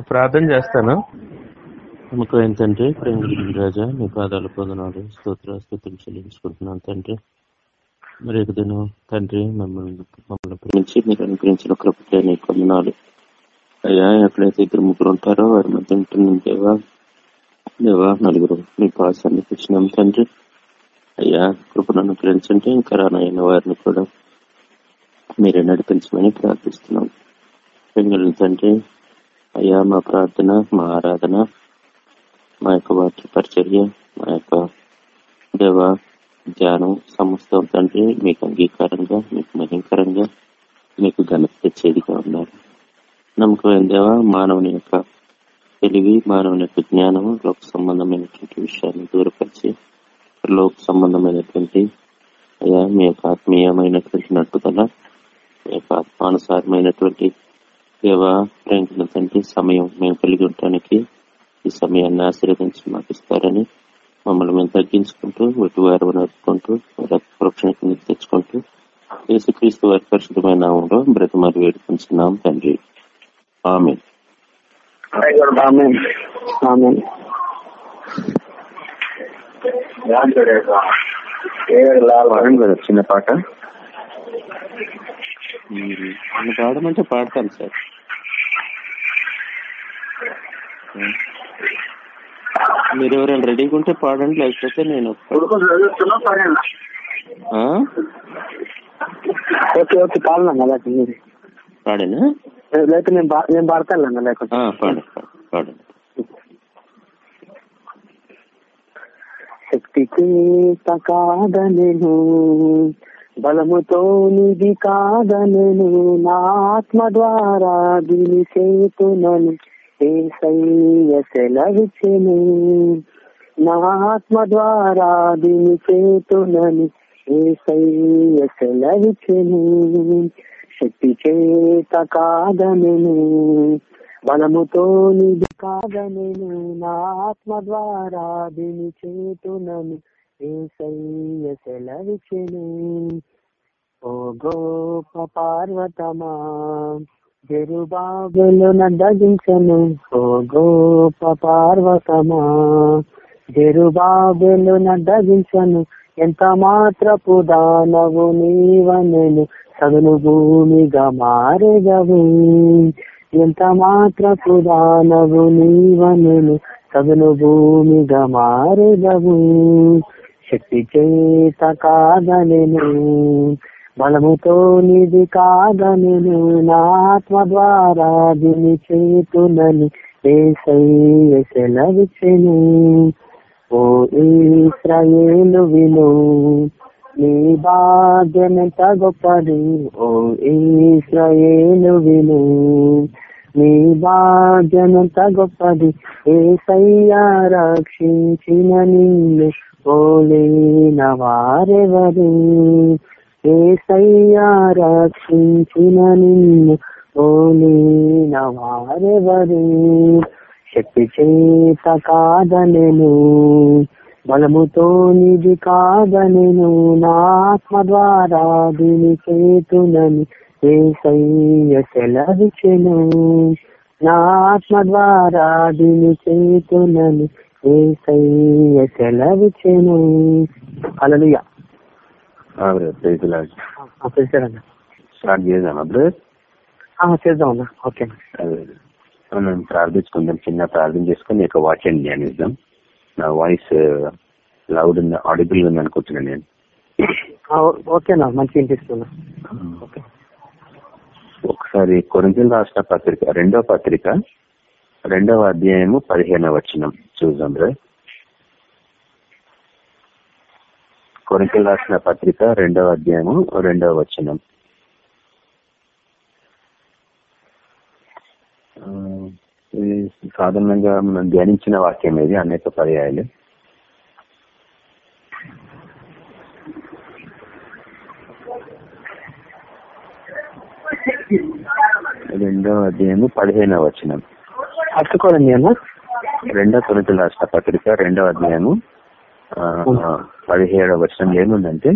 ప్రార్థన చేస్తాను. నమ్మకం ఏంటంటే ప్రేమ రాజా మీ పాదాలు పొందనాలు స్తోత్ర స్థుతులు చెల్లించుకుంటున్నాను తండ్రి. మరి దినం తండ్రి మమ్మల్ని మమ్మల్ని ప్రేమించి మీరు అనుగ్రహించిన కృపకే నీకు కొందనాలు అయ్యా ఎక్కడైతే ఇద్దరు ముగ్గురు ఉంటారో వారి మధ్య ఉంటున్న దేవా. దేవా నలుగురు మీ పాసాన్ని తెచ్చినాం తండ్రి. అయ్యా కృపను అనుగ్రహించండి. ఇంకా రానైన వారిని కూడా మీరే నడిపించమని ప్రార్థిస్తున్నాం. పెంగులు తండ్రి అయ్యా మా ప్రార్థన మా ఆరాధన మా యొక్క వాక్య పరిచర్య మా యొక్క దేవ ధ్యానం సమస్తం తండ్రి మీకు అంగీకారంగా మీకు మహింకరంగా మీకు ఘనత తెచ్చేదిగా ఉన్నారు నమ్మకమైన దేవ మానవుని యొక్క తెలివి మానవుని యొక్క జ్ఞానం లోక సంబంధమైనటువంటి విషయాన్ని దూరపరిచి లోక సంబంధమైనటువంటి అయ్యా మీ యొక్క ఆత్మీయమైనటువంటి నట్టుదల మీ యొక్క ఆత్మానుసారమైనటువంటి దేవ ప్రేమ తండ్రి సమయం మేము కలిగి ఉండటానికి ఈ సమయాన్ని ఆశీర్వదించి మాకు ఇస్తారని మమ్మల్ని మేము తగ్గించుకుంటూ వెటు వారు నడుపుకుంటూ రక్షణ కిందకి తెచ్చుకుంటూ యేసుక్రీస్తు వారి పరిశుద్ధమైన నామంలో బ్రతిమారు వేడుకుంటున్నాం తండ్రి. ఆమె చిన్న పాట. పాడమంటే పాడతాను సార్. మీరు ఎవరైనా రెడీగా ఉంటే పాడండి లేకపోతే నేను? ఓకే ఓకే లేకపోతే పాడేనా? లేకపోతే పాడతాను లేకపోతే. కాదనెను బలముతో నిధి కాదనెను నా ఆత్మ ద్వారా దీని చేతునను ఏసయ్య సెలవిచెను నా ఆత్మ ద్వారా దీని చేతునని ఏసయ్య సెలవిచెను శక్తి చేత కాదనెను బలముతో నిధి కాదనెను నా ఆత్మ ద్వారా దీని చేతునను ఏసయ్య సెలవిచెను ఓ గోప పార్వతమా జరుబాబులు నడ్డగించను ఓ గోప పార్వతమా జరుబాబులు నడ్డగించను ఎంత మాత్రపు దానవు నీవనెను సగను భూమిగా మారెగవు ఎంత మాత్రపు దానవు నీవనెను సగను భూమిగా మారెగవు శక్తి చేత కాదనెను. బలముతో నిధి కాదనెను నా ఆత్మ ద్వారా దీని చేతునని ఏసయ్య సెలవిచెను ఓ ఈశ్రయేలు విను నీ భాగ్యమెంత గొప్పది ఓ ఈశ్రయేలు విను నీ భాగ్యమెంత గొప్పది ఏసయ్య రక్షించిన నిన్ను ఓలేన వారెవరు ఏసయ్య రక్షించిన నిన్ను ఓలేన వారెవరు శక్తి చేత కాదనెను బలముతో నిధి కాదనెను నాత్మ ద్వారా దీని చేతునని ఏసయ్య సెలవిచెను నా ద్వారా దీని చేతునని ఏసయ్య సెలవిచెను అలలుయ స్టార్ట్ చేద్దాం బ్రదర్? చేద్దామన్నా ఓకే మనం ప్రార్థించుకుందాం చిన్న ప్రార్థన చేసుకుని ఒక వాక్యాన్ని ధ్యానిద్దాం. నా వాయిస్ లౌడ్ ఉంది ఆడిబుల్ ఉంది అనుకుంటున్నాను నేను. ఓకేనా మంచి వినిపిస్తున్నా ఓకే. ఒకసారి కొరింతలు రాసిన పత్రిక రెండవ పత్రిక రెండవ అధ్యాయము పదిహేనవ వచనం చూద్దాం బ్రదర్. కొరింతలు రాసిన పత్రిక రెండవ అధ్యాయము రెండవ వచనం. సాధారణంగా మనం ధ్యానించిన వాక్యం ఇది అనేక పర్యాయాలు. రెండవ అధ్యాయము పదిహేనవ వచనం. పట్టుకోరండి అన్న? రెండవ కొరింతలు రాసిన పత్రిక రెండవ అధ్యాయము పదిహేడవ వచనం ఏముందంటే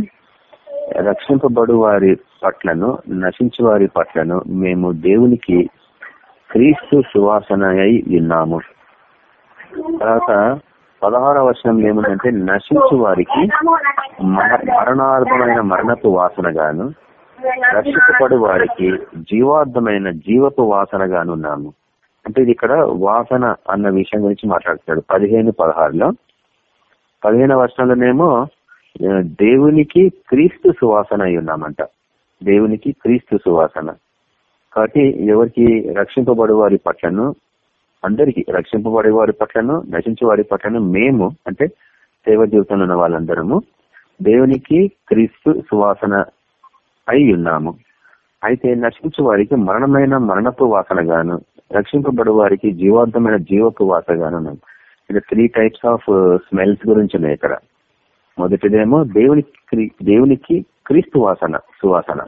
రక్షింపబడు వారి పట్లను నశించు వారి పట్లను మేము దేవునికి క్రీస్తు సువాసన అయి ఉన్నాము తర్వాత పదహార వర్షంలో ఏముందంటే నశించు వారికి మరణార్థమైన మరణపు వాసనగాను రక్షించబడు వారికి జీవార్థమైన జీవపు వాసనగానున్నాము. అంటే ఇది ఇక్కడ వాసన అన్న విషయం గురించి మాట్లాడుతున్నాడు. పదిహేను పదహారులో పదిహేను వర్షంలోనేమో దేవునికి క్రీస్తు సువాసన అయి ఉన్నామంట. దేవునికి క్రీస్తు సువాసన. కాబట్టి ఎవరికి రక్షింపబడు వారి పట్లను అందరికి రక్షింపబడే వారి పట్లను నశించే వారి పట్లను మేము అంటే సేవ జీవితంలో ఉన్న వాళ్ళందరము దేవునికి క్రీస్తు సువాసన అయి ఉన్నాము. అయితే నశించు వారికి మరణమైన మరణపు వాసనగాను రక్షింపబడు వారికి జీవార్థమైన జీవపు వాసనగాను ఉన్నాం ఇక్కడ త్రీ టైప్స్ ఆఫ్ స్మెల్స్ గురించి ఉన్నాయి ఇక్కడ. మొదటిదేమో దేవునికి దేవునికి క్రీస్తు వాసన సువాసన.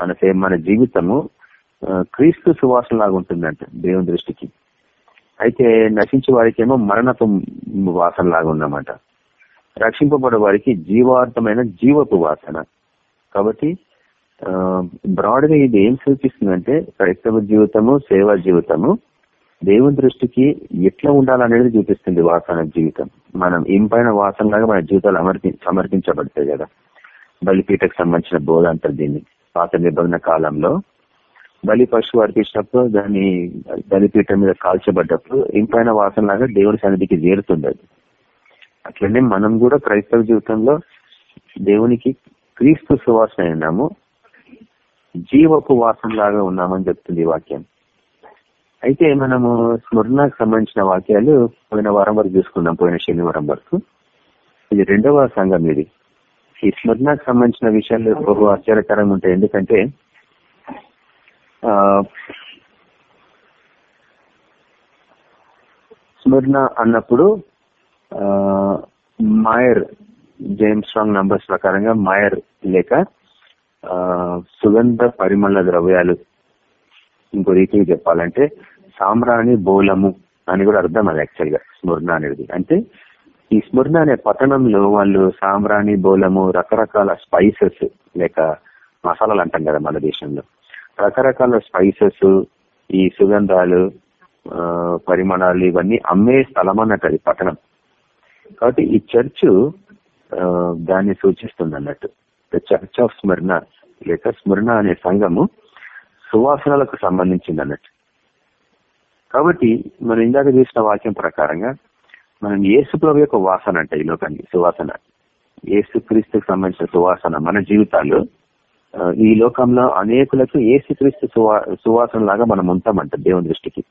మన మన జీవితము క్రీస్తు సువాసన లాగా ఉంటుందంట దేవుని దృష్టికి. అయితే నశించే వారికి ఏమో మరణపు వాసన లాగా ఉన్నమాట రక్షింపబడే వారికి జీవార్థమైన జీవపు వాసన. కాబట్టి బ్రాడ్గా ఇది ఏం సూచిస్తుందంటే క్రైస్తవ జీవితము సేవా జీవితము దేవుని దృష్టికి ఎట్లా ఉండాలనేది చూపిస్తుంది వాసన జీవితం. మనం ఇంపైన వాసనలాగా మన జీవితాలు అమర్పి సమర్పించబడతాయి కదా. బలిపీఠకు సంబంధించిన బోధ అంటారు దీన్ని. పాత నిబంధన కాలంలో బలి పశువు అర్పించినప్పుడు దాన్ని బలిపీఠం మీద కాల్చబడ్డప్పుడు ఇంపైన వాసనలాగా దేవుడి దేవుని సన్నిధికి చేరుతుంది అది అట్లనే మనం కూడా క్రైస్తవ జీవితంలో దేవునికి క్రీస్తు సువాసన అయినాము. జీవపు వాసనలాగా ఉన్నామని చెప్తుంది ఈ వాక్యం. అయితే మనము స్మరణకు సంబంధించిన వాక్యాలు పోయిన వారం వరకు చూసుకున్నాం పోయిన శనివారం వరకు. ఇది రెండవ సంఘం ఇది. ఈ స్మరణకు సంబంధించిన విషయాలు బహు ఆశ్చర్యకరంగా ఉంటాయి. ఎందుకంటే స్మరణ అన్నప్పుడు మాయర్ జేమ్స్ స్ట్రాంగ్ నంబర్స్ ప్రకారంగా మాయర్ లేక సుగంధ పరిమళ ద్రవ్యాలు ఇంకో రీతిగా చెప్పాలంటే సామ్రాణి బోలము అని కూడా అర్థం అది యాక్చువల్గా స్మరణ అనేది. అంటే ఈ స్మరణ అనే పట్టణంలో వాళ్ళు సామ్రాణి బోలము రకరకాల స్పైసెస్ లేక మసాలాలు అంటాం కదా మన దేశంలో. రకరకాల స్పైసెస్ ఈ సుగంధాలు పరిమాణాలు ఇవన్నీ అమ్మే స్థలం అన్నట్టు అది పట్టణం కాబట్టి ఈ చర్చ్ దాన్ని సూచిస్తుంది అన్నట్టు. ద చర్చ్ ఆఫ్ స్మరణ లేక స్మరణ అనే సంఘము సువాసనలకు సంబంధించింది అన్నట్టు కాబట్టి మనం ఇందాక చూసిన వాక్యం ప్రకారంగా మనం ఏసు ప్రభు యొక్క వాసన అంటే ఈ లోకానికి సువాసన. ఏసుక్రీస్తుకు సంబంధించిన సువాసన మన జీవితాల్లో ఈ లోకంలో అనేకులకు ఏసుక్రీస్తు సువా సువాసన లాగా మనం ఉంటామంట దేవుని దృష్టికి.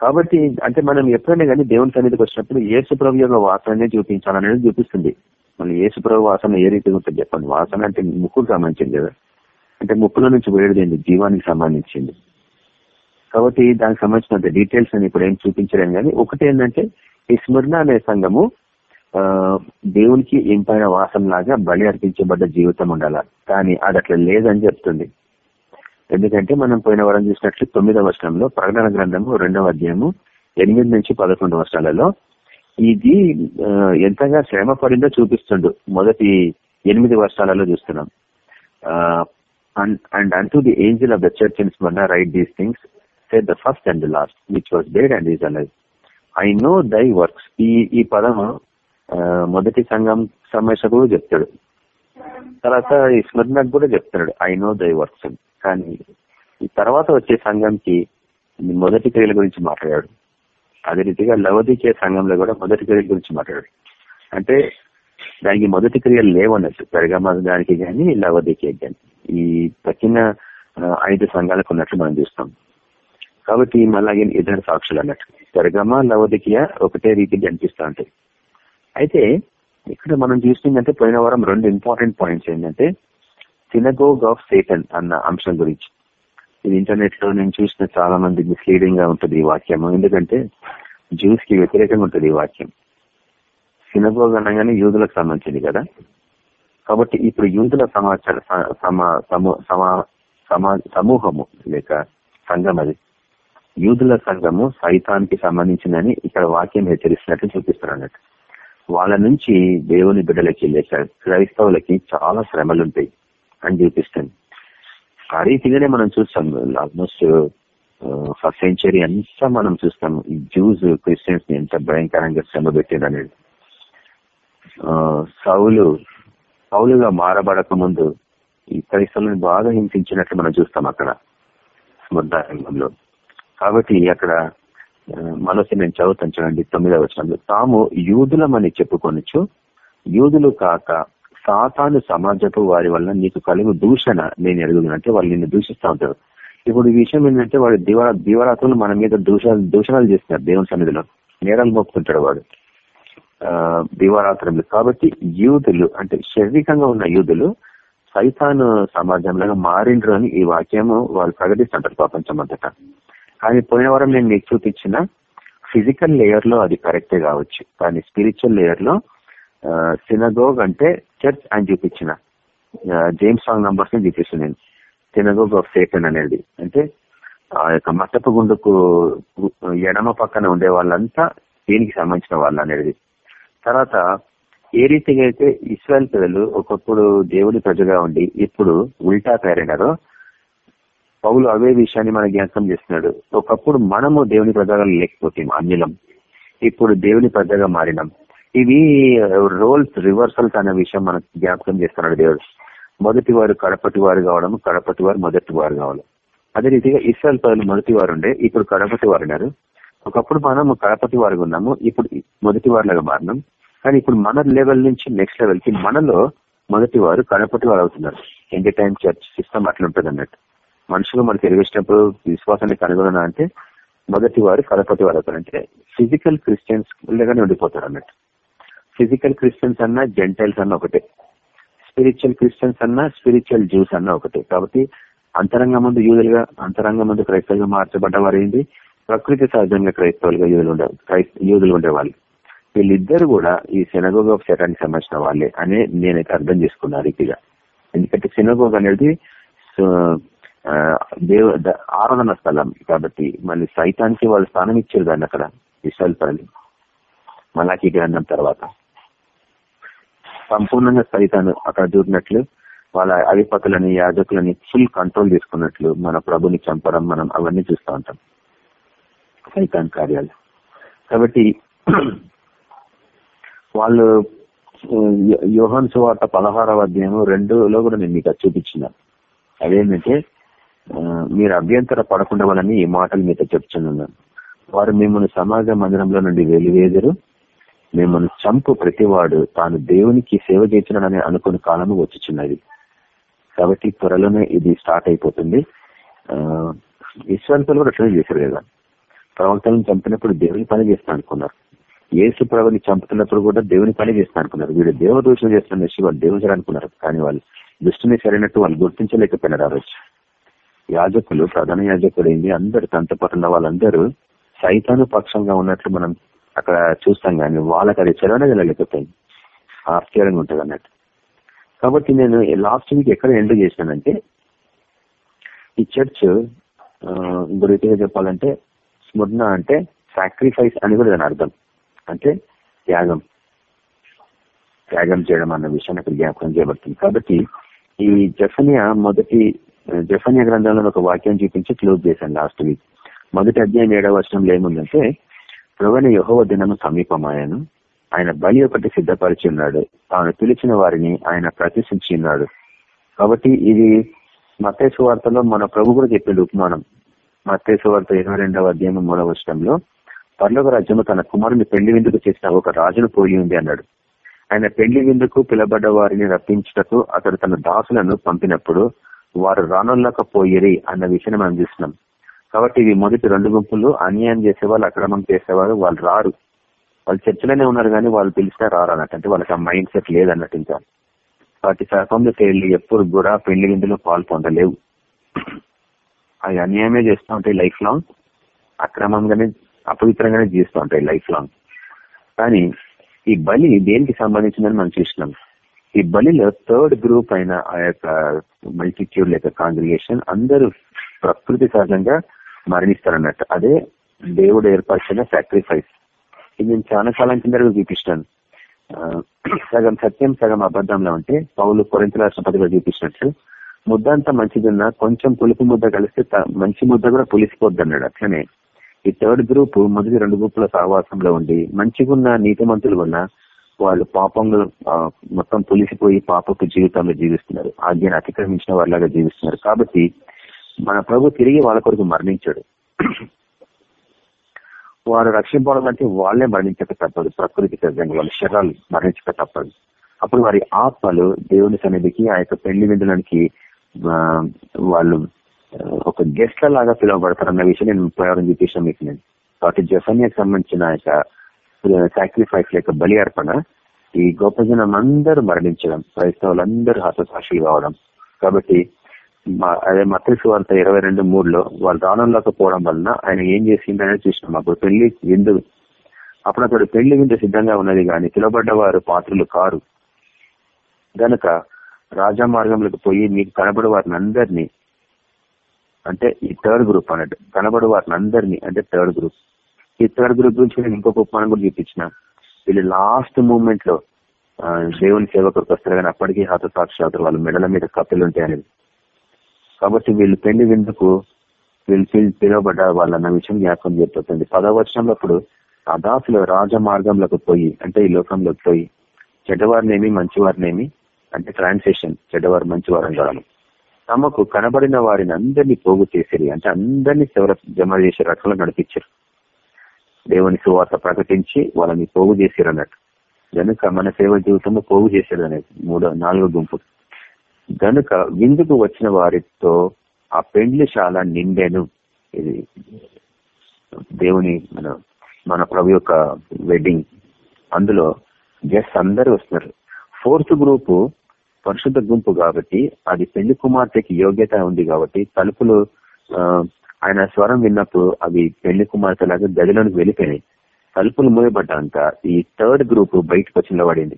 కాబట్టి అంటే మనం ఎప్పుడైనా కానీ దేవుని సన్నిధికి వచ్చినప్పుడు ఏసు ప్రభు యొక్క వాసననే చూపించాలనేది చూపిస్తుంది. మళ్ళీ ఏసు ప్రభు వాసన ఏ రీతిగా ఉంటుంది చెప్పండి. వాసన అంటే ముక్కుకు సంబంధించింది కదా. అంటే ముక్కులో నుంచి వేడిదేంది జీవానికి సంబంధించింది. కాబట్టి దానికి సంబంధించిన డీటెయిల్స్ అని ఇప్పుడు ఏం చూపించలేను కానీ ఒకటి ఏంటంటే ఈ స్మరణ అనే సంఘము దేవునికి ఇంపైన వాసం లాగా బలి అర్పించబడ్డ జీవితం ఉండాల. కానీ అది అట్లా లేదని చెప్తుంది. ఎందుకంటే మనం పోయిన వారం చూసినట్లు తొమ్మిదవ వర్షంలో ప్రకటన గ్రంథము రెండవ అధ్యాయము ఎనిమిది నుంచి పదకొండు వర్షాలలో ఇది ఎంతగా శ్రమ పడిందో చూపిస్తుండు. మొదటి ఎనిమిది వర్షాలలో చూస్తున్నాం. And unto the angel of the church in Smyrna write these things saith the first and the last which was dead and is alive I know thy works ఈ ఈ పదము మొదటి సంఘం సమస్యకు చెప్తాడు. తర్వాత ఈ స్మరణకు కూడా చెప్తున్నాడు ఐ నో దై వర్క్స్ అని కానీ ఈ తర్వాత వచ్చే సంఘంకి మొదటి క్రియల గురించి మాట్లాడాడు. అదే రీతిగా లవదికే సంఘంలో కూడా మొదటి క్రియల గురించి మాట్లాడాడు. అంటే దానికి మొదటి క్రియలు లేవన్నట్టు పెరగమ దానికి కానీ లవదికే కానీ ఈ తక్కిన ఐదు సంఘాలకు ఉన్నట్లు మనం చూస్తాం. కాబట్టి మళ్ళీ ఇద్దరు సాక్షులు అన్నట్టు. పెరగమ లవదికియా ఒకటే రీతి కనిపిస్తూ ఉంటాయి. అయితే ఇక్కడ మనం చూసిందంటే పోయిన వారం రెండు ఇంపార్టెంట్ పాయింట్స్ ఏంటంటే సినగోగ్ ఆఫ్ సేటన్ అన్న అంశం గురించి. ఇది ఇంటర్నెట్లో నేను చూసిన చాలా మంది మిస్లీడింగ్గా ఉంటుంది ఈ వాక్యం ఎందుకంటే జ్యూస్కి వ్యతిరేకంగా ఉంటుంది ఈ వాక్యం. సినగోగ్ అనగానే యూదులకు సంబంధించింది కదా? కాబట్టి ఇప్పుడు యూదుల సమాచార సమా- సమా- సమా- సమూహము లేక సంఘం అది. యూదుల సంఘము సైతానికి సంబంధించిందని ఇక్కడ వాక్యం హెచ్చరిస్తున్నట్లు చూపిస్తారు అన్నట్టు వాళ్ళ నుంచి దేవుని బిడ్డలకి లేక క్రైస్తవులకి చాలా శ్రమలు ఉంటాయి అని చూపిస్తుంది. ఆ రీతిగానే మనం చూస్తాం ఆల్మోస్ట్ ఫస్ట్ సెంచరీ అంతా మనం చూస్తాం. ఈ జూస్ క్రిస్టియన్స్ని ఎంత భయంకరంగా శ్రమ పెట్టారు అనేది సౌలు సౌలుగా మారబడక ముందు ఈ క్రైస్తవులను బాగా హింసించినట్లు మనం చూస్తాం అక్కడ స్మృతారంగంలో కాబట్టి అక్కడ మనసు నేను చదువుతాను చూడండి తొమ్మిదవ వచనంలో. తాము యూదులమని చెప్పుకొనొచ్చు యూదులు కాక సాతాను సమాజపు వారి వల్ల నీకు కలుగు దూషణ నేను ఎరుగుదును. అంటే వాళ్ళు నిన్ను దూషిస్తూ ఉంటారు. ఇప్పుడు ఈ విషయం ఏంటంటే వాడు దివ దివరాత్రులు మన మీద దూషాలు దూషణలు చేస్తున్నారు దేవుని సన్నిధిలో. నేరాలు మోపుకుంటాడు వాడు. దివారాత్రములు కాబట్టి యూదులు అంటే శారీరకంగా ఉన్న యూదులు సైతాను సమాజంలో మారిండ్రు అని ఈ వాక్యము వాళ్ళు ప్రకటిస్తుంటారు ప్రపంచం అంతటా. కానీ పోయిన వారం నేను మీకు చూపించిన ఫిజికల్ లేయర్లో అది కరెక్టే కావచ్చు. కానీ స్పిరిచువల్ లేయర్లో సినగోగ్ అంటే చర్చ్ అని చూపించిన. జేమ్స్ సాంగ్ నంబర్స్ని చూపిస్తాను నేను. సినగోగ్ ఆఫ్ సేటన్ అనేది. అంటే ఆ యొక్క మట్టపు గుండుకు ఎడమ పక్కన ఉండే వాళ్ళంతా దీనికి సంబంధించిన వాళ్ళు అనేది. తర్వాత ఏ రీతిగా అయితే ఇస్రాయల్ ప్రజలు ఒకప్పుడు దేవుడి ప్రజగా ఉండి ఇప్పుడు ఉల్టా తయారైనారో పౌలు అవే విషయాన్ని మన జ్ఞాపకం చేస్తున్నాడు. ఒకప్పుడు మనము దేవుని ప్రజగా లేకపోతే అన్యులం ఇప్పుడు దేవుని ప్రజగా మారినాం. ఇవి రోల్స్ రివర్సల్స్ అనే విషయం మనకు జ్ఞాపకం చేస్తున్నాడు దేవుడు. మొదటి వారు కడపటి వారు కావడం కడపటి వారు మొదటి వారు కావడం. అదే రీతిగా ఇస్రాయల్ ప్రజలు మొదటి వారు ఉండే ఇప్పుడు కడపటి వారు ఉన్నారు. ఒకప్పుడు మనము కడపతి వారుగా ఉన్నాము ఇప్పుడు మొదటి వారిలాగా మారినాం. కానీ ఇప్పుడు మన లెవెల్ నుంచి నెక్స్ట్ లెవెల్కి మనలో మొదటి వారు కడపటి వారు అవుతున్నారు. ఎండ్ టైం చర్చ్ సిస్టమ్ అట్లుంటది అన్నట్టు. మనుషులు మనకు ఎరిగించినప్పుడు విశ్వాసాన్ని కనుగొన అంటే మొదటి వారు కడపటి వారు అవుతారంటే ఫిజికల్ క్రిస్టియన్స్ లేగానే ఉండిపోతారు అన్నట్టు. ఫిజికల్ క్రిస్టియన్స్ అన్నా జెంటైల్స్ అన్న ఒకటే. స్పిరిచువల్ క్రిస్టియన్స్ అన్నా స్పిరిచువల్ జ్యూస్ అన్న ఒకటే. కాబట్టి అంతరంగ ముందు యూదులుగా అంతరంగ ముందు క్రైస్తవులుగా మార్చబడ్డవారు ఏంటి ప్రకృతి సహజంగా క్రైస్తవులుగా యూదులు ఉండే యూదులు ఉండేవాళ్ళు. వీళ్ళిద్దరు కూడా ఈ సెనగోగ్ ఆఫ్ శటానికి సంబంధించిన వాళ్ళే అని నేనైతే అర్థం చేసుకున్నా రీతిగా. ఎందుకంటే సెనగోగ్ అనేది దేవ ఆరాధన స్థలం కాబట్టి మళ్ళీ సైతానికి వాళ్ళు స్థానం ఇచ్చారు దాన్ని అక్కడ విశాల్ పల్లి మలాకి గ్రంథం తర్వాత. సంపూర్ణంగా సైతాను అక్కడ చూపినట్లు వాళ్ళ అధిపతులని యాజకులని ఫుల్ కంట్రోల్ తీసుకున్నట్లు మన ప్రభుని చంపడం మనం అవన్నీ చూస్తూ ఉంటాం. సైతాన్ కార్యాలు. కాబట్టి వాళ్ళు యోహన్ సువార్త పదహారవ అధ్యాయం రెండులో కూడా నేను మీకు అది చూపించిన అదేంటంటే మీరు అభ్యంతర పడకుండా వాళ్ళని ఈ మాటలు మీతో చెప్తున్నాను వారు మిమ్మల్ని సమాజ మందిరంలో నుండి వెలివేదరు. మిమ్మల్ని చంపు ప్రతివాడు తాను దేవునికి సేవ చేసినాడని అనుకున్న కాలము వచ్చుచున్నది. కాబట్టి త్వరలోనే ఇది స్టార్ట్ అయిపోతుంది. ఆ, కూడా అట్లనే చేశారు కదా. ప్రవక్తలను చంపినప్పుడు దేవుని పని చేస్తాను అనుకున్నారు. ఏసు ప్రభుని చంపుతున్నప్పుడు కూడా దేవుని పని చేస్తాను అనుకున్నారు. వీడు దేవదూషణ చేస్తున్న విషయం వాళ్ళు దేవుడు అనుకున్నారు. కానీ వాళ్ళు దృష్టిని సరైనట్టు వాళ్ళు గుర్తించలేకపోయినారు ఆ రోజు. యాజకులు ప్రధాన యాజకుడు ఏంది అందరు తనతో వాళ్ళందరూ సైతాను పక్షంగా ఉన్నట్లు మనం అక్కడ చూస్తాం కానీ వాళ్ళకి అది చదవనే వెళ్ళలేకపోయింది ఆశ్చర్యంగా ఉంటుంది అన్నట్టు. కాబట్టి నేను లాస్ట్ వీక్ ఎక్కడ ఎండ్ చేశానంటే ఈ చర్చ్ ఇంకో చెప్పాలంటే స్మృణ అంటే సాక్రిఫైస్ అని కూడా దాని అర్థం. అంటే త్యాగం. త్యాగం చేయడం అన్న విషయాన్ని అక్కడ జ్ఞాపకం చేయబడుతుంది. కాబట్టి ఈ జఫనియా మొదటి జఫనియా గ్రంథంలో ఒక వాక్యం చూపించి క్లోజ్ చేశాను లాస్ట్ వీక్ మొదటి అధ్యాయం ఏడవ వర్షంలో ఏముందంటే ప్రవణ యహోవ దినము సమీపమాయను. ఆయన బలి ఒకటి సిద్ధపరిచి ఉన్నాడు. తాను పిలిచిన వారిని ఆయన ప్రతిష్ఠించి ఉన్నాడు. కాబట్టి ఇది మతేశ్వార్తలో మన ప్రభు కూడా చెప్పిన ఉపమానం మతేసు వార్త ఇరవై రెండవ అధ్యాయం మూడవ వర్షంలో పర్లోక రాజ్యము తన కుమారుని పెళ్ళి విందుకు చేసిన ఒక రాజును పోయి ఉంది అన్నాడు. ఆయన పెళ్ళి విందుకు పిలబడ్డ వారిని రప్పించుటకు అతడు తన దాసులను పంపినప్పుడు వారు రానొల్లకపోయిరి అన్న విషయాన్ని మనం చూస్తున్నాం. కాబట్టి ఇవి మొదటి రెండు గుంపులు అన్యాయం చేసేవాళ్ళు అక్రమం చేసేవారు వాళ్ళు రారు. వాళ్ళు చర్చలోనే ఉన్నారు కానీ వాళ్ళు పిలిచినా రారు అన్నట్టు. అంటే వాళ్ళకి ఆ మైండ్ సెట్ లేదన్నట్టు ఇంకా. వాటి శాఖంలోకి వెళ్ళి ఎప్పుడు కూడా పెళ్ళి విందులో పాల్పొందలేవు. అవి అన్యాయమే చేస్తూ ఉంటాయి లైఫ్ లాంగ్ అక్రమంగానే అపవిత్రంగానే జీవిస్తూ ఉంటాయి లైఫ్ లాంగ్ కానీ ఈ బలి దేనికి సంబంధించిందని మనం చూసినాం. ఈ బలిలో థర్డ్ గ్రూప్ అయిన ఆ యొక్క మల్టిట్యూడ్ లేక కాంగ్రిగేషన్ అందరూ ప్రకృతి సహజంగా మరణిస్తారన్నట్టు. అదే దేవుడు ఏర్పరిచిన సాక్రిఫైస్ ఇది నేను చాలా కాలం కింద చూపిస్తాను సగం సత్యం సగం అబద్ధంలో ఉంటే పౌలు కొరింత రాష్ట్రపతిగా చూపించినట్లు ముద్ద అంతా మంచిదన్నా కొంచెం పులుపు ముద్ద కలిస్తే మంచి ముద్ద కూడా పులిసిపోద్ది అన్నాడు అట్లనే ఈ థర్డ్ గ్రూప్ మొదటి రెండు గ్రూపుల సహవాసంలో ఉండి మంచిగున్న నీతిమంతులు ఉన్న వాళ్ళు పాపంలో మొత్తం పులిసిపోయి పాపపు జీవితంలో జీవిస్తున్నారు. ఆజ్ఞను అతిక్రమించిన వాళ్ళగా జీవిస్తున్నారు. కాబట్టి మన ప్రభు తిరిగి వాళ్ళ కొరకు మరణించాడు. వారు రక్షింపడాలంటే వాళ్ళే మరణించక తప్పదు. ప్రకృతి సహజంగా వాళ్ళ శరీరాలు మరణించక తప్పదు. అప్పుడు వారి ఆత్మలు దేవుని సన్నిధికి ఆ యొక్క పెళ్ళి విందులకి వాళ్ళు ఒక గెస్ట్ల లాగా పిలువబడతారన్న విషయం నేను ప్రయోగం చూపించాను మీకు నేను కాబట్టి జఫన్యాకి సంబంధించిన యొక్క సాక్రిఫైస్ లేక బలి అర్పణ ఈ గొప్ప జనం అందరూ మరణించడం క్రైస్తవులందరూ హతసాక్షులు కావడం. కాబట్టి అదే మత్స్సు వార్త ఇరవై రెండు మూడులో వాళ్ళు రానంలోకపోవడం వలన ఆయన ఏం చేసిందనే చూసినాం అప్పుడు పెళ్ళి విందు అప్పుడు అక్కడ పెళ్ళి విందు సిద్ధంగా ఉన్నది కానీ పిలువబడ్డ వారు పాత్రలు కారు. గనక రాజా మార్గంలోకి పోయి మీకు కనబడి వారిని అందరినీ అంటే ఈ థర్డ్ గ్రూప్ అన్నట్టు కనబడి వారిని అందరినీ అంటే థర్డ్ గ్రూప్ ఈ థర్డ్ గ్రూప్ గురించి నేను ఇంకొక ఉపమానం కూడా చూపించిన. వీళ్ళు లాస్ట్ మూమెంట్లో దేవుని సేవకుడికి వస్తారు కానీ అప్పటికీ హతసాక్షి వాళ్ళ మెడల మీద కప్పలు ఉంటాయి అనేది. కాబట్టి వీళ్ళు పెళ్ళి విందుకు వీళ్ళు పిలువబడ్డ వాళ్ళన్న విషయం జ్ఞాపకం చెప్తుంది పదవ వర్షంలో అప్పుడు ఆ దాసులు రాజ మార్గంలోకి పోయి అంటే ఈ లోకంలోకి పోయి చెడ్డవారినేమి మంచివారినేమి అంటే ట్రాన్సేషన్ చెడ్డవారు మంచివారు అంటారు తమకు కనబడిన వారిని అందరినీ పోగు చేసేది అంటే అందరినీ చివర జమ చేసి రకంలో నడిపించారు. దేవుని సువార్త ప్రకటించి వాళ్ళని పోగు చేశారు అన్నట్టు. గనుక మన సేవ జీవితంలో పోగు చేశారు అనేది మూడో నాలుగో గుంపు. గనుక విందుకు వచ్చిన వారితో ఆ పెండ్లిశాల నిండెను. ఇది దేవుని మన మన ప్రభు యొక్క వెడ్డింగ్ అందులో గెస్ట్ అందరు వస్తున్నారు. ఫోర్త్ గ్రూపు పరిశుద్ధ గుంపు కాబట్టి అది పెళ్ళి కుమార్తెకి యోగ్యత ఉంది కాబట్టి తలుపులు ఆయన స్వరం విన్నప్పుడు అవి పెళ్ళి కుమార్తె లాగా గదిలోనికి వెళ్ళిపోయినాయి. తలుపులు మూయబడ్డాక ఈ థర్డ్ గ్రూప్ బయటకు వచ్చి నిలబడింది.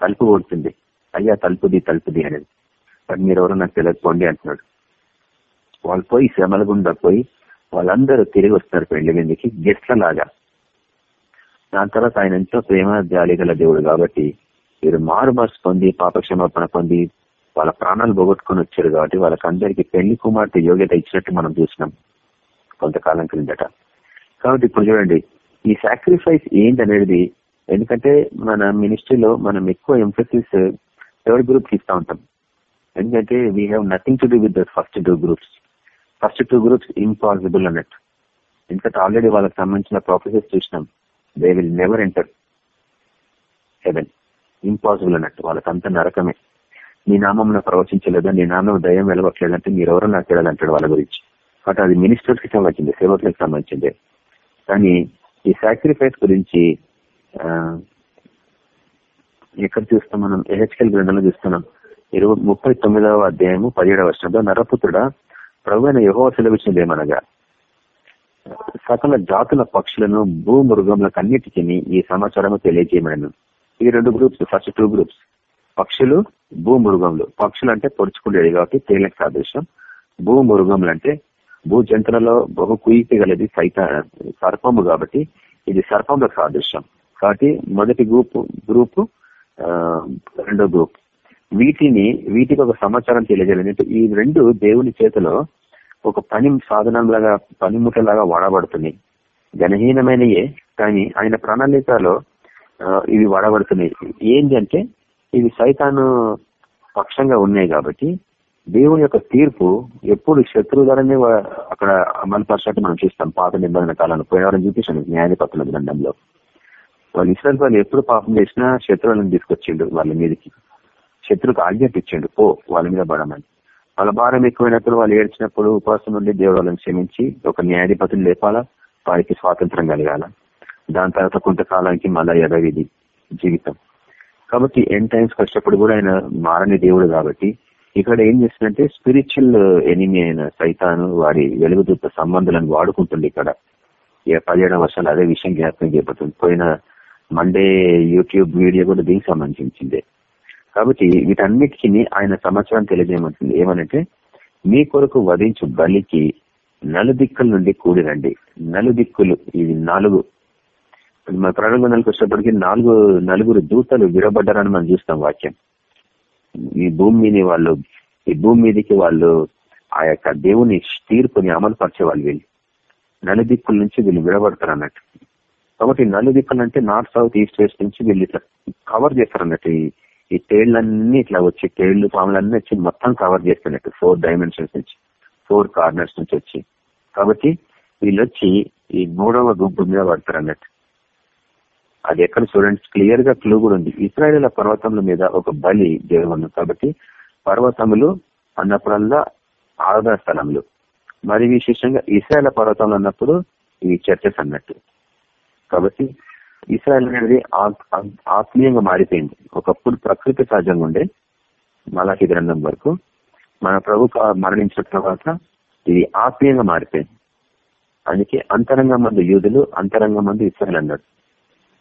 తలుపు కొడుతుంది. అయ్యా తలుపుది తలుపుది అనేది. మరి మీరు ఎవరో నాకు తెలియకపోండి అంటున్నాడు. వాళ్ళు పోయి శ్రమల గుండా పోయి వాళ్ళందరూ తిరిగి వస్తారు పెళ్ళి విందుకి గెస్ట్ల లాగా దాని తర్వాత ఆయన ఎంతో ప్రేమ జాలి గల దేవుడు కాబట్టి వీరు మారు మనసు పొంది పాపక్షమాపణ పొంది వాళ్ళ ప్రాణాలు పోగొట్టుకొని వచ్చారు కాబట్టి వాళ్ళకందరికీ పెళ్ళి కుమార్తె యోగ్యత ఇచ్చినట్టు మనం చూసినాం కొంతకాలం క్రిందట. కాబట్టి ఇప్పుడు చూడండి ఈ సాక్రిఫైస్ ఏంటనేది ఎందుకంటే మన మినిస్ట్రీలో మనం ఎక్కువ ఎంఫసిస్ థర్డ్ గ్రూప్ ఇస్తా ఉంటాం. ఎందుకంటే we have nothing to do with the first two groups first two groups impossible అన్నట్టు. ఎందుకంటే ఆల్రెడీ వాళ్ళకి సంబంధించిన ప్రాఫెసెస్ చూసినాం. They will never enter heaven impossible అన్నట్టు. వాళ్ళకంతా నరకమే. నీ నామం ప్రవచించలేదా? నీ నామం దయం వెలవట్లేదంటే మీరెవరో నాకు తెలియదు అంటాడు వాళ్ళ గురించి. కాబట్టి అది మినిస్టర్స్కి సంబంధించింది సేవకులకు సంబంధించింది. కానీ ఈ సాక్రిఫైస్ గురించి ఎక్కడ చూస్తాం మనం? ఎహెచ్కెల్ గ్రంథంలో చూస్తున్నాం. ఇరవై ముప్పై తొమ్మిదవ అధ్యాయము పదిహేడవ వర్షంలో నరపుత్రుడ ప్రభు అయిన యహో సెలవిచ్చినది ఏమనగా సకల జాతుల పక్షులను భూమృగములకు అన్నిటికీ ఈ సమాచారం తెలియజేయమను ఈ రెండు గ్రూప్స్ ఫస్ట్ టూ గ్రూప్స్ పక్షులు భూమృగములు. పక్షులు అంటే పొడుచుకుండేది కాబట్టి తేలిక సాదృశ్యం. భూమృగములు అంటే భూ జంతువులలో బహు కుయిపి గలది సైత సర్పము కాబట్టి ఇది సర్పంలో సాదృశ్యం. కాబట్టి మొదటి గ్రూప్ గ్రూప్ రెండో గ్రూప్ వీటిని వీటికి ఒక సమాచారం తెలియజేయాలి. ఈ రెండు దేవుని చేతిలో ఒక పని సాధనంలాగా పనిముట్లలాగా వాడబడుతున్నాయి. ఘనహీనమైనయే కానీ ఆయన ప్రణాళికలో ఇవి వాడబడుతున్నాయి ఏంటి అంటే ఇవి సైతాను పక్షంగా ఉన్నాయి కాబట్టి దేవుని యొక్క తీర్పు ఎప్పుడు శత్రువు ద్వారానే అక్కడ అమలుపరచినట్టు మనం చూస్తాం. పాత నిబంధన కాలంలో పోయేవారని చూపించాను న్యాయపత్రుల గ్రంథంలో. వాళ్ళు ఇస్రాయల్ వాళ్ళు ఎప్పుడు పాపం చేసినా శత్రువులను తీసుకొచ్చిండు వాళ్ళ మీదకి. శత్రువుకు ఆజ్ఞాపించిండు పో వాళ్ళ మీద పడమని. వాళ్ళ భారం ఎక్కువైనప్పుడు వాళ్ళు ఏడ్చినప్పుడు ఉపవాసం నుండి దేవుడు వాళ్ళని క్షమించి ఒక న్యాయాధిపతిని లేపాలా? వారికి స్వాతంత్రం కలగాల? దాని తర్వాత కొంతకాలానికి మళ్ళా ఎదగేది జీవితం. కాబట్టి ఎన్ టైమ్స్ వచ్చినప్పుడు కూడా ఆయన మారని దేవుడు కాబట్టి ఇక్కడ ఏం చేస్తుందంటే స్పిరిచువల్ ఎనిమి అయిన సైతాను వారి వెలుగుదూత సంబంధాలను వాడుకుంటుంది ఇక్కడ. ఇక పదిహేడు వర్షాలు అదే విషయం జ్ఞాపకం చేయబడుతుంది. పోయిన మండే యూట్యూబ్ వీడియో కూడా దీనికి సంబంధించిందే. కాబట్టి వీటన్నిటికీ ఆయన సమాచారం తెలియజేయమంటుంది. ఏమనంటే మీ కొరకు వధించు బలికి నలుదిక్కుల నుండి కూడిరండి నలుదిక్కులు ఇది నాలుగు మన ప్రణాళికలకు వచ్చేటప్పటికి నాలుగు నలుగురు దూతలు విడబడ్డారని మనం చూస్తాం వాక్యం. ఈ భూమి మీద వాళ్ళు ఈ భూమి మీదకి వాళ్ళు ఆ యొక్క దేవుని తీర్పుని అమలు పరిచే వాళ్ళు వీళ్ళు. నలుదిక్కుల నుంచి వీళ్ళు విడబడతారు అన్నట్టు. కాబట్టి నలుదిక్కులు అంటే నార్త్ సౌత్ ఈస్ట్ వెస్ట్ నుంచి వీళ్ళు ఇట్లా కవర్ చేస్తారు అన్నట్టు. ఈ ఈ తేళ్ళన్నీ ఇట్లా వచ్చి తేళ్ళు పాములన్నీ వచ్చి మొత్తం కవర్ చేస్తున్నట్టు. ఫోర్ డైమెన్షన్స్ నుంచి ఫోర్ కార్నర్స్ నుంచి వచ్చి. కాబట్టి వీళ్ళు వచ్చి ఈ మూడవ గుంపు మీద పడతారు అన్నట్టు. అది ఎక్కడ చూడండి క్లియర్గా క్లూ కూడా ఉంది. ఇస్రాయేల్ పర్వతముల మీద ఒక బలి దేవుడు కాబట్టి పర్వతములు అన్నప్పుడల్లా ఆరాధన స్థలములు. మరి విశేషంగా ఇస్రాయేల్ పర్వతంలో అన్నప్పుడు ఇవి చర్చస్ అన్నట్టు. కాబట్టి ఇస్రాయల్ అనేది ఆత్మీయంగా మారిపోయింది. ఒకప్పుడు ప్రకృతి సహజంగా ఉండే మలాఖి గ్రంథం వరకు మన ప్రభు మరణించిన తర్వాత ఇది ఆత్మీయంగా మారిపోయింది. అందుకే అంతరంగ మంది యూదులు అంతరంగ మంది ఇస్రాయల్ అన్నాడు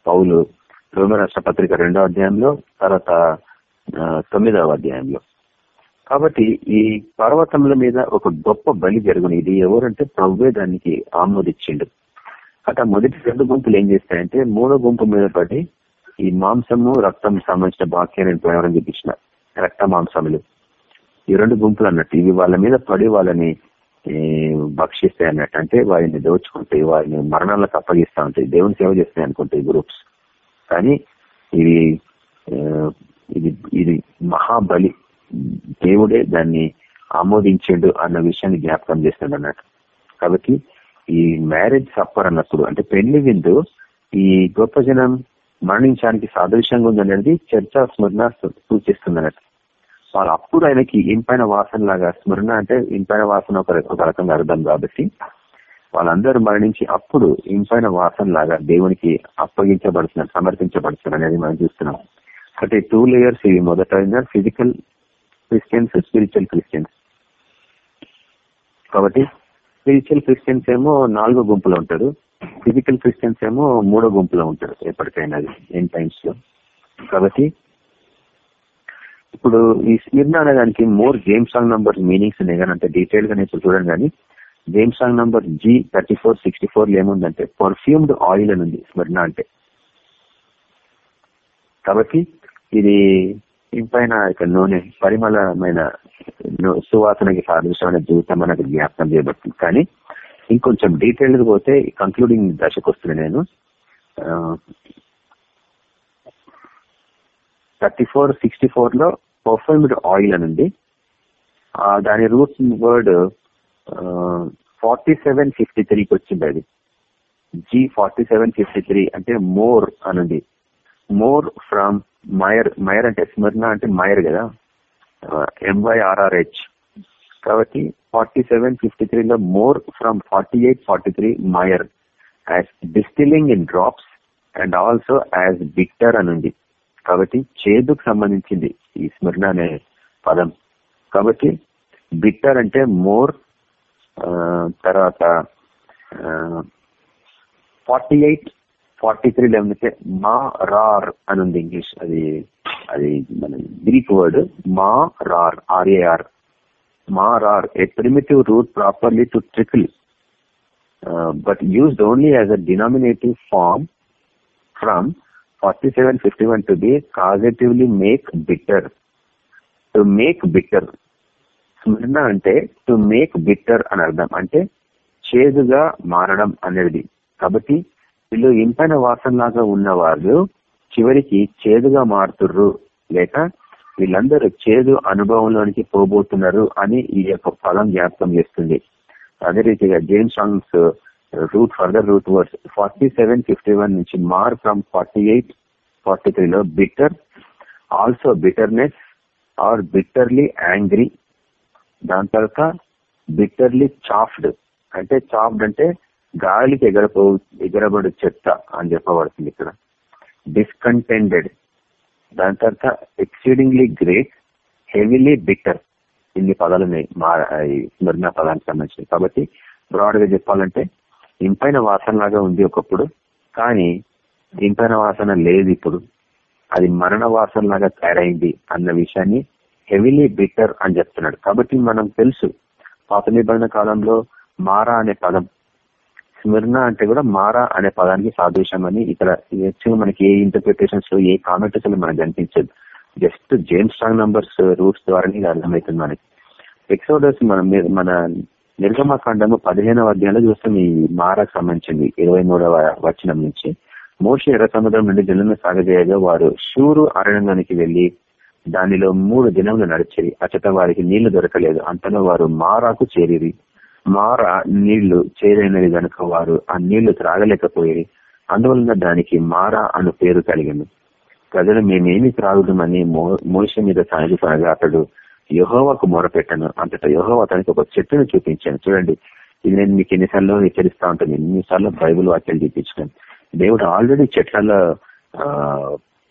పౌలు రోమ రాష్ట్ర పత్రిక రెండో అధ్యాయంలో తర్వాత తొమ్మిదవ అధ్యాయంలో. కాబట్టి ఈ పర్వతముల మీద ఒక గొప్ప బలి జరుగును. ఇది ఎవరంటే ప్రభువే దానికి ఆమోదించిండు అట మొదటి రెండు గుంపులు ఏం చేస్తాయంటే మూడో గుంపు మీద పడి ఈ మాంసము రక్తం సంబంధించిన బాక్యాన్ని ప్రయోగం చూపించిన రక్త మాంసములు. ఈ రెండు గుంపులు అన్నట్టు ఇవి వాళ్ళ మీద పడి వాళ్ళని భక్షిస్తాయి అన్నట్టు. అంటే వారిని దోచుకుంటాయి వారిని మరణాలకు అప్పగిస్తా ఉంటాయి. దేవుని సేవ చేస్తాయి అనుకుంటాయి గ్రూప్స్ కానీ ఇది ఇది ఇది మహాబలి. దేవుడే దాన్ని ఆమోదించాడు అన్న విషయాన్ని జ్ఞాపకం చేస్తాడు అన్నట్టు. కాబట్టి ఈ మ్యారేజ్ సప్పర్ అన్నప్పుడు అంటే పెళ్ళి విందు ఈ గొప్ప జనం మరణించడానికి సాదృశ్యంగా ఉందనేది చర్చ స్మరణ సూచిస్తుంది అన్నట్టు. వాళ్ళు అప్పుడు ఆయనకి ఇంపైన వాసన లాగా స్మరణ అంటే ఇంపైన వాసన ఒక రకంగా అర్థం కాబట్టి వాళ్ళందరూ మరణించి అప్పుడు ఇంపైన వాసన లాగా దేవునికి అప్పగించబడుతున్నారు సమర్పించబడుతున్నారు అనేది మనం చూస్తున్నాం. అంటే టూ లేయర్స్ ఇవి. మొదట ఫిజికల్ క్రిస్టియన్స్ స్పిరిచువల్ క్రిస్టియన్స్. కాబట్టి స్పిరిచువల్ క్రిస్టియన్స్ ఏమో నాలుగో గుంపులో ఉంటారు. ఫిజికల్ క్రిస్టియన్స్ ఏమో మూడో గుంపులో ఉంటారు ఎప్పటికైనా అది ఎన్ టైమ్స్లో. కాబట్టి ఇప్పుడు ఈ స్మిర్న అనేదానికి మోర్ గేమ్ సాంగ్ నంబర్ మీనింగ్స్ ఉన్నాయి కానీ అంటే డీటెయిల్గా ఇప్పుడు చూడండి కానీ గేమ్ song number G thirty four sixty four ఏముందంటే పర్ఫ్యూమ్డ్ ఆయిల్ అని ఉంది స్మిర్న అంటే. కాబట్టి ఇది ఇంపైన ఇక నూనె పరిమళమైన సువాసనకి సాదృశ్యమైన జీవితం మనకు జ్ఞాపకం చేయబడుతుంది. కానీ ఇంకొంచెం డీటెయిల్ పోతే కంక్లూడింగ్ దశకు వస్తుంది నేను. థర్టీ ఫోర్ సిక్స్టీ ఫోర్లో పర్ఫ్యూమ్డ్ ఆయిల్ అని ఉంది దాని root word forty seven fifty త్రీకి వచ్చింది అది. G forty seven fifty three అంటే మోర్ అనండి. మోర్ ఫ్రమ్ మయర్ మయర్ అంటే స్మర్ణ అంటే మయర్ కదా. M Y R R H కాబట్టి ఫార్టీ సెవెన్ ఫిఫ్టీ త్రీలో myrrh from forty eight forty three myrrh as distilling in drops and also as bitter అని ఉంది కాబట్టి చేదుకు సంబంధించింది ఈ స్మరణ అనే పదం. కాబట్టి బిట్టర్ అంటే మోర్ తర్వాత ఫార్టీ ఎయిట్ ఫార్టీ త్రీ లేకపోతే మా రార్ అని ఉంది ఇంగ్లీష్. అది అది మన గ్రీక్ వర్డ్ మా రార్ ఆర్ఏఆర్ మా RAR a primitive root properly to trickle. But used only as a denominative form from forty seven fifty one to be causatively make bitter to make bitter Smyrna అంటే to make bitter అని అర్థం. అంటే చేదుగా మారడం అనేది కాబట్టి వీళ్ళు ఇంపైన వాసనలాగా ఉన్న వాళ్ళు చివరికి చేదుగా మారుతుర్రు. లేక వీళ్ళందరూ చేదు అనుభవంలోనికి పోబోతున్నారు అని ఈ యొక్క ఫలం జ్ఞాపకం చేస్తుంది. అదే రీతిగా James Strong's root further root words forty seven fifty one నుంచి మార్ ఫ్రమ్ ఫార్టీ ఎయిట్ ఫార్టీ త్రీలో bitter also bitterness or bitterly angry దాని తర్వాత బిట్టర్లీ చాఫ్డ్ అంటే చాఫ్డ్ అంటే గాలికి ఎగరపో ఎగరబడు చెత్త అని చెప్పబడుతుంది ఇక్కడ. డిస్కంటెండెడ్ దాని తర్వాత ఎక్సీడింగ్లీ గ్రేట్ హెవీలీ బిట్టర్ ఇన్ని పదాలు ఉన్నాయి మా స్మరణ పదానికి సంబంధించినవి. కాబట్టి బ్రాడ్గా చెప్పాలంటే ఇంపైన వాసన లాగా ఉంది ఒకప్పుడు కానీ ఇంపైన వాసన లేదు ఇప్పుడు. అది మరణ వాసన లాగా తయారైంది అన్న విషయాన్ని హెవీలీ బిట్టర్ అని చెప్తున్నాడు. కాబట్టి మనం తెలుసు పాత నిబంధన కాలంలో మారా అనే పదం స్మిర్ణ అంటే కూడా మారా అనే పదానికి సాదృశ్యం అని ఇక్కడ యాక్చువల్గా మనకి ఏ ఇంటర్ప్రిటేషన్స్ ఏ కామెంటేషన్ మనకు కనిపించదు. Just James Strong numbers roots ద్వారా ఇది అర్థమవుతుంది మనకి. ఎక్సోడస్ మన మీ- మన నిర్గమకాండము పదిహేనవ అధ్యాయంలో చూస్తాం ఈ మారకు సంబంధించింది. ఇరవై మూడవ వచనం నుంచి. మోషి ఎర్ర సముద్రం నుండి జనులను సాగజేయగా వారు షూరు అరణ్యానికి వెళ్ళి దానిలో మూడు దినములు నడిచేది అచట వారికి నీళ్ళు దొరకలేదు. అంతలో వారు మారాకు చేరిది మారా నీళ్ళు చేరైనది గనుక వారు ఆ నీళ్ళు త్రాగలేకపోయి అందువలన దానికి మారా అను పేరు కలిగింది. ప్రజలు మేమేమి త్రాగుదామని మోష మీద సాగిపోనగా అతడు యహోవాకు మొరపెట్టాను. అంతటా యహోవా అతనికి ఒక చెట్టును చూపించాను. చూడండి ఇది నేను మీకు ఎన్నిసార్లు హెచ్చరిస్తా ఉంటాను. ఎన్నిసార్లు బైబుల్ వాక్యాలు చూపించాను దేవుడు ఆల్రెడీ చెట్లలో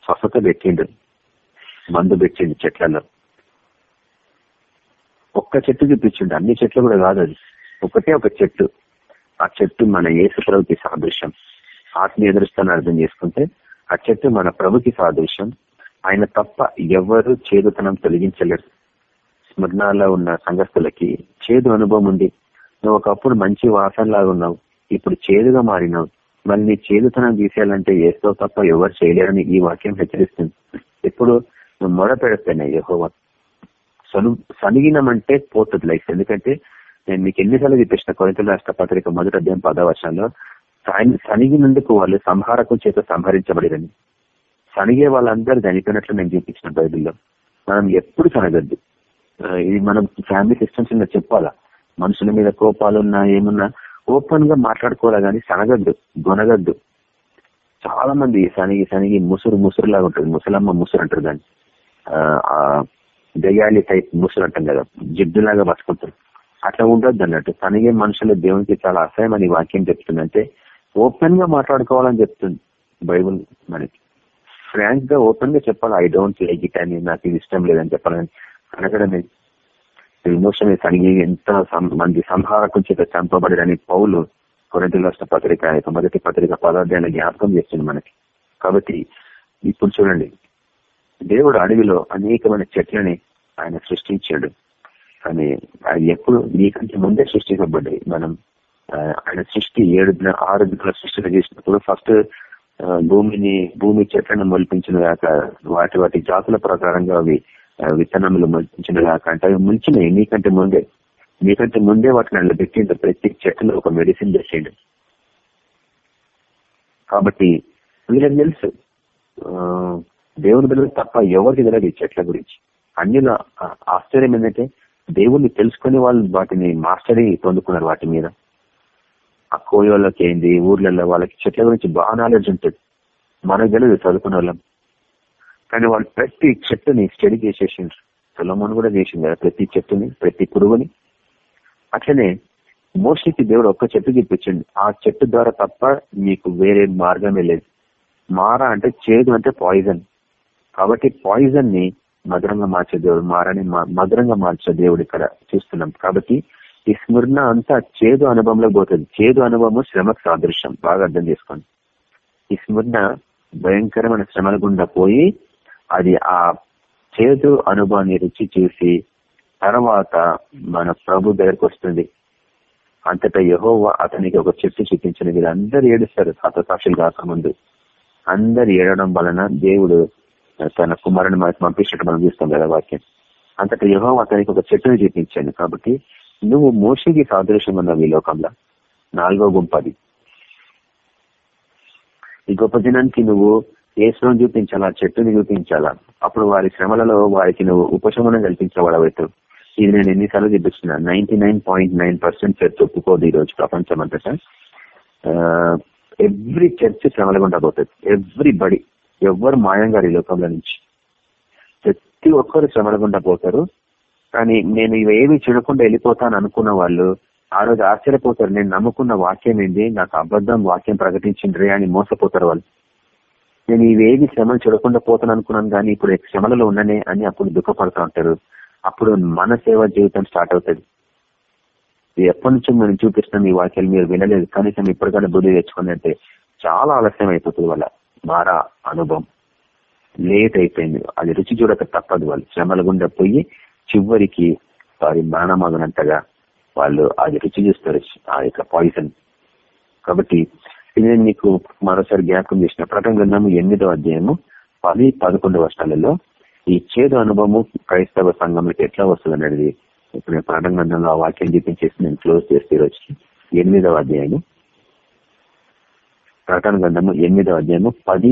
స్వస్థత పెట్టిండు. మందు పెట్టిండు చెట్లలో. ఒక్క చెట్టు చూపించిండు. అన్ని చెట్లు కూడా కాదు అది. ఒకటే ఒక చెట్టు. ఆ చెట్టు మన యేసు ప్రభుకి సాదృశ్యం. ఆత్మీయ దృష్టాన్ని అర్థం చేసుకుంటే ఆ చెట్టు మన ప్రభుకి సాదృశ్యం. ఆయన తప్ప ఎవరు చేదుతనం తొలగించలేరు. స్మరణాల్లో ఉన్న సంఘస్థులకి చేదు అనుభవం ఉంది. నువ్వు ఒకప్పుడు మంచి వాసనలాగా ఉన్నావు. ఇప్పుడు చేదుగా మారినావు. మరి నీ చేదుతనం తీసేయాలంటే ఏతో తప్ప ఎవరు చేయలేరని ఈ వాక్యం హెచ్చరిస్తుంది. ఎప్పుడు నువ్వు మొడ పెడతాయి యహోవా. సను సనిగినమంటే పోతుంది లైఫ్. ఎందుకంటే నేను మీకు ఎన్నిసార్లు చూపించిన కొరింతల రాష్ట్ర పత్రిక మొదటి అధ్యాయం పదవర్షంలో సనిగినందుకు వాళ్ళు సంహారకం చేత సంహరించబడిరని. సనిగే వాళ్ళందరూ చనిపోయినట్లు నేను చూపించిన బైబిల్లో. మనం ఎప్పుడు సనగద్దు. ఇది మనం ఫ్యామిలీ సిస్టమ్స్ మీద చెప్పాలా? మనుషుల మీద కోపాలున్నా ఏమున్నా ఓపెన్గా మాట్లాడుకోవాలా కానీ సనగద్దు గొనగద్దు. చాలా మంది సనిగి సనిగి ముసురు ముసురు లాగా ఉంటుంది. ముసలమ్మ ముసురు అంటారు దాన్ని. దయాలి టైప్ ముసురు అంటాం కదా జిడ్డులాగా బతుకుంటారు అట్లా ఉండొద్దు అన్నట్టు. సనిగే మనుషుల దేవునికి చాలా అసహ్యం అని వాక్యం చెప్తుందంటే ఓపెన్గా మాట్లాడుకోవాలని చెప్తుంది బైబుల్ మనకి. ఫ్రాంక్గా ఓపెన్గా చెప్పాలి ఐ డోంట్ లైక్ ఇట్ అని నాకు ఇది ఇష్టం లేదని చెప్పాలని. అనగడమే. విమోచన సనిగి ఎంత మంది సంహారకం చేత చంపబడని పౌలు కొరంతి రాష్ట్ర పత్రిక యొక్క మొదటి పత్రిక పదార్థాన్ని జ్ఞాపకం చేస్తుంది మనకి. కాబట్టి ఇప్పుడు చూడండి. దేవుడు అడవిలో అనేకమైన చెట్లని ఆయన సృష్టించాడు. కానీ అవి ఎప్పుడు నీకంటే ముందే సృష్టించబడ్డాయి. మనం ఆయన సృష్టి ఏడు ఆరు దిగుల సృష్టిని చేసినప్పుడు ఫస్ట్ భూమిని భూమి చెట్లను మొలిపించిన వాటి వాటి జాతుల ప్రకారంగా అవి విత్తనములు మొలిపించిన కంటే అవి ముంచినాయి నీకంటే ముందే నీకంటే ముందే వాటిని అందులో పెట్టిండు ప్రతి చెట్టులో ఒక మెడిసిన్ పెట్టిండు కాబట్టి వీళ్ళకి తెలుసు దేవుని బిడ్డలు తప్ప ఎవరికి తెలియదు ఈ చెట్ల గురించి. అన్యుల ఆశ్చర్యం ఏంటంటే దేవుణ్ణి తెలుసుకుని వాళ్ళు వాటిని మాస్టరీ పొందుకున్నారు వాటి మీద. ఆ కోయోళ్ళకి ఏంది ఊర్లలో వాళ్ళకి చెట్ల గురించి బాగా నాలెడ్జ్ ఉంటుంది. మనకు తెలియదు చదువుకున్న వాళ్ళం కానీ వాళ్ళు ప్రతి చెట్టుని స్టడీ చేసేసిండ్రు. సొలమోన్ కూడా చేసింది కదా ప్రతి చెట్టుని ప్రతి పురుగుని. అట్లనే మోషికి దేవుడు ఒక్క చెట్టు చూపించండి. ఆ చెట్టు ద్వారా తప్ప మీకు వేరే మార్గమే లేదు. మారా అంటే చేదు అంటే పాయిజన్ కాబట్టి పాయిజన్ని మధురంగా మార్చే దేవుడు మారని మధురంగా మార్చే దేవుడు ఇక్కడ చూస్తున్నాం. కాబట్టి ఈ స్మరణ అంతా చేదు అనుభవంలో పోతుంది. చేదు అనుభవం శ్రమకు సాదృశ్యం. బాగా అర్థం చేసుకోండి. ఈ స్మరణ భయంకరమైన శ్రమల గుండా పోయి అది ఆ చేదు అనుభవాన్ని రుచి చూసి తర్వాత మన ప్రభు దగ్గరకు వస్తుంది. అంతటా యహోవ అతనికి ఒక చెట్టు చూపించిన వీళ్ళు అందరు ఏడుస్తారు హతసాక్షులు కాకముందు అందరు ఏడడం వలన దేవుడు తన కుమారుని మనకు పంపించినట్టు మనం చూస్తాం కదా వాక్యం. అంతటా యహోవ అతనికి ఒక చెట్టుని చూపించాను కాబట్టి నువ్వు మోషికి సాదృశ్యం ఉన్నావు ఈ లోకంలో. నాలుగో గుంపది ఈ గొప్ప జనానికి నువ్వు ఏసులను చూపించాలా? చెట్టుని చూపించాలా? అప్పుడు వారి శ్రమలలో వారికి నువ్వు ఉపశమనం కల్పించబడవైతే ఇది నేను ఎన్నిసార్లు చూపిస్తున్నా ninety nine point nine percent church ఒప్పుకోదు ఈ రోజు ప్రపంచం అంతటా ఎవ్రీ చర్చ్ శ్రమల గుండా పోతుంది. ఎవ్రీ బడి ఎవ్వరు మాయం గారు ఈ లోకంలో నుంచి. ప్రతి ఒక్కరు శ్రమల గుండా పోతారు. కానీ నేను ఇవేమి చూడకుండా వెళ్ళిపోతాను అనుకున్న వాళ్ళు ఆ రోజు ఆశ్చర్యపోతారు. నేను నమ్ముకున్న వాక్యం ఏంది? నాకు అబద్ధం వాక్యం ప్రకటించిండ్రే అని మోసపోతారు వాళ్ళు. నేను ఇవేమి శ్రమలు చూడకుండా పోతాను అనుకున్నాను కానీ ఇప్పుడు శ్రమలలో ఉన్ననే అని అప్పుడు దుఃఖపడుతూ ఉంటారు. అప్పుడు మన సేవ జీవితం స్టార్ట్ అవుతుంది. ఎప్పటి నుంచో మనం చూపిస్తున్నాం ఈ వాక్యాలు మీరు వినలేదు. కనీసం ఇప్పటికైనా బుద్ధి తెచ్చుకోండి అంటే చాలా ఆలస్యం అయిపోతుంది వాళ్ళ మారా అనుభవం. లేట్ అయిపోయింది. అది రుచి చూడక తప్పదు వాళ్ళు. శ్రమల గుండా పోయి చివరికి వారి మరణమగనంతగా వాళ్ళు అది రుచి చూస్తారు. ఆ యొక్క పాయిజన్. కాబట్టి ఇది నేను మీకు మరోసారి జ్ఞాపకం చేసిన ప్రకటన గ్రంథము ఎనిమిదో అధ్యాయము పది పదకొండు వర్షాలలో ఈ చేదు అనుభవము క్రైస్తవ సంఘంలో ఎట్లా వస్తుంది అనేది ఇప్పుడు నేను ప్రకటన గ్రంథంలో ఆ వాక్యం చూపించేసి నేను క్లోజ్ చేస్తే ఈరోజు ఎనిమిదవ అధ్యాయము ప్రకటన గ్రంథము ఎనిమిదవ అధ్యాయము పది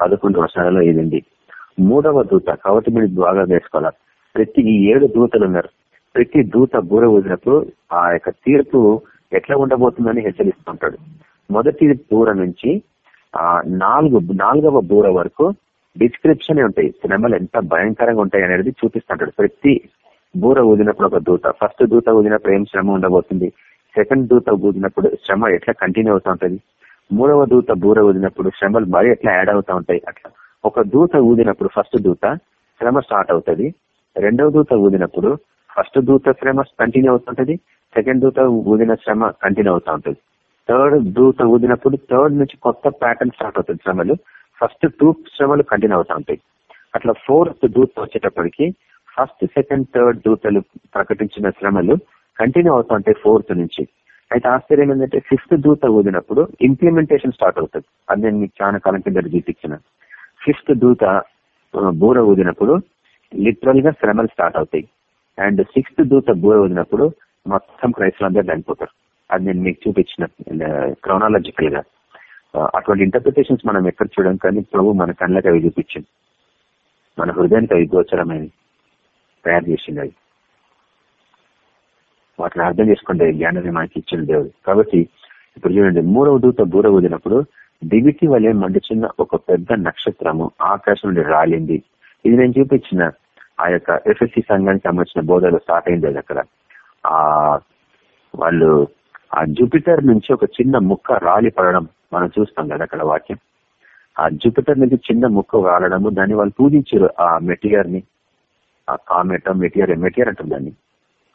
పదకొండు వర్షాలలో ఏదండి? మూడవ దూత కాబట్టి మీరు బాగా వేసుకోవాలి? ప్రతి ఈ ఏడు దూతలు ఉన్నారు. ప్రతి దూత బూర ఊదినప్పుడు ఆ యొక్క తీర్పు ఎట్లా ఉండబోతుందని హెచ్చరిస్తుంటాడు మొదటి బూర నుంచి ఆ నాలుగు నాలుగవ బూర వరకు డిస్క్రిప్షన్ ఉంటాయి. శ్రమలు ఎంత భయంకరంగా ఉంటాయి అనేది చూపిస్తుంటాడు. ప్రతి బూర ఊదినప్పుడు ఒక దూత ఫస్ట్ దూత ఊదినప్పుడు ఏం శ్రమ ఉండబోతుంది? సెకండ్ దూత ఊదినప్పుడు శ్రమ ఎట్లా కంటిన్యూ అవుతా ఉంటుంది? మూడవ దూత బూర ఊదినప్పుడు శ్రమలు మరి ఎట్లా యాడ్ అవుతా ఉంటాయి? అట్లా. ఒక దూత ఊదినప్పుడు ఫస్ట్ దూత శ్రమ స్టార్ట్ అవుతుంది. రెండవ దూత ఊదినప్పుడు ఫస్ట్ దూత శ్రమ కంటిన్యూ అవుతుంటది సెకండ్ దూత ఊదిన శ్రమ కంటిన్యూ అవుతా ఉంటుంది. థర్డ్ దూత ఊదినప్పుడు థర్డ్ నుంచి కొత్త ప్యాటర్న్ స్టార్ట్ అవుతుంది శ్రమలు. ఫస్ట్ టూ శ్రమలు కంటిన్యూ అవుతా ఉంటాయి. అట్లా ఫోర్త్ దూత వచ్చేటప్పటికి ఫస్ట్ సెకండ్ థర్డ్ దూతలు ప్రకటించిన శ్రమలు కంటిన్యూ అవుతా ఉంటాయి ఫోర్త్ నుంచి. అయితే ఆశ్చర్యం ఏంటంటే ఫిఫ్త్ దూత ఊదినప్పుడు ఇంప్లిమెంటేషన్ స్టార్ట్ అవుతుంది. అది నేను మీకు చాలా కాలం కింద చూపించిన. ఫిఫ్త్ దూత బూర ఊదినప్పుడు లిటరల్గా శ్రమలు స్టార్ట్ అవుతాయి. అండ్ సిక్స్త్ దూత బూర ఊదినప్పుడు మొత్తం క్రైస్తవులందరూ చనిపోతారు. అది నేను మీకు చూపించిన క్రోనాలజికల్గా అటువంటి ఇంటర్ప్రిటేషన్స్ మనం ఎక్కడ చూడడం కానీ ప్రభు మన కళ్ళకి అవి చూపించింది మన హృదయానికి అవి గోచరమైనవి తయారు చేసింది అవి. వాటిని అర్థం చేసుకుంటే జ్ఞానాన్ని మనకి ఇచ్చిన దేవుడు. కాబట్టి ఇప్పుడు చూడండి మూడవ దూత బూర ఊదినప్పుడు దివికి వలె మండుచున్న ఒక పెద్ద నక్షత్రము ఆకాశం నుండి రాలింది. ఇది నేను చూపించిన ఆ యొక్క ఎఫ్ఎస్సి సంఘానికి సంబంధించిన బోధలు స్టార్ట్ అయింది అక్కడ. ఆ వాళ్ళు ఆ జూపిటర్ నుంచి ఒక చిన్న ముక్క రాలి పడడం మనం చూస్తాం కదా అక్కడ వాక్యం. ఆ జూపిటర్ నుంచి చిన్న ముక్క రాలడము దాన్ని వాళ్ళు పూజించారు ఆ మెటీరియర్ని ఆ కామెట మెటీరియర్ మెటీరియర్ అంటారు దాన్ని.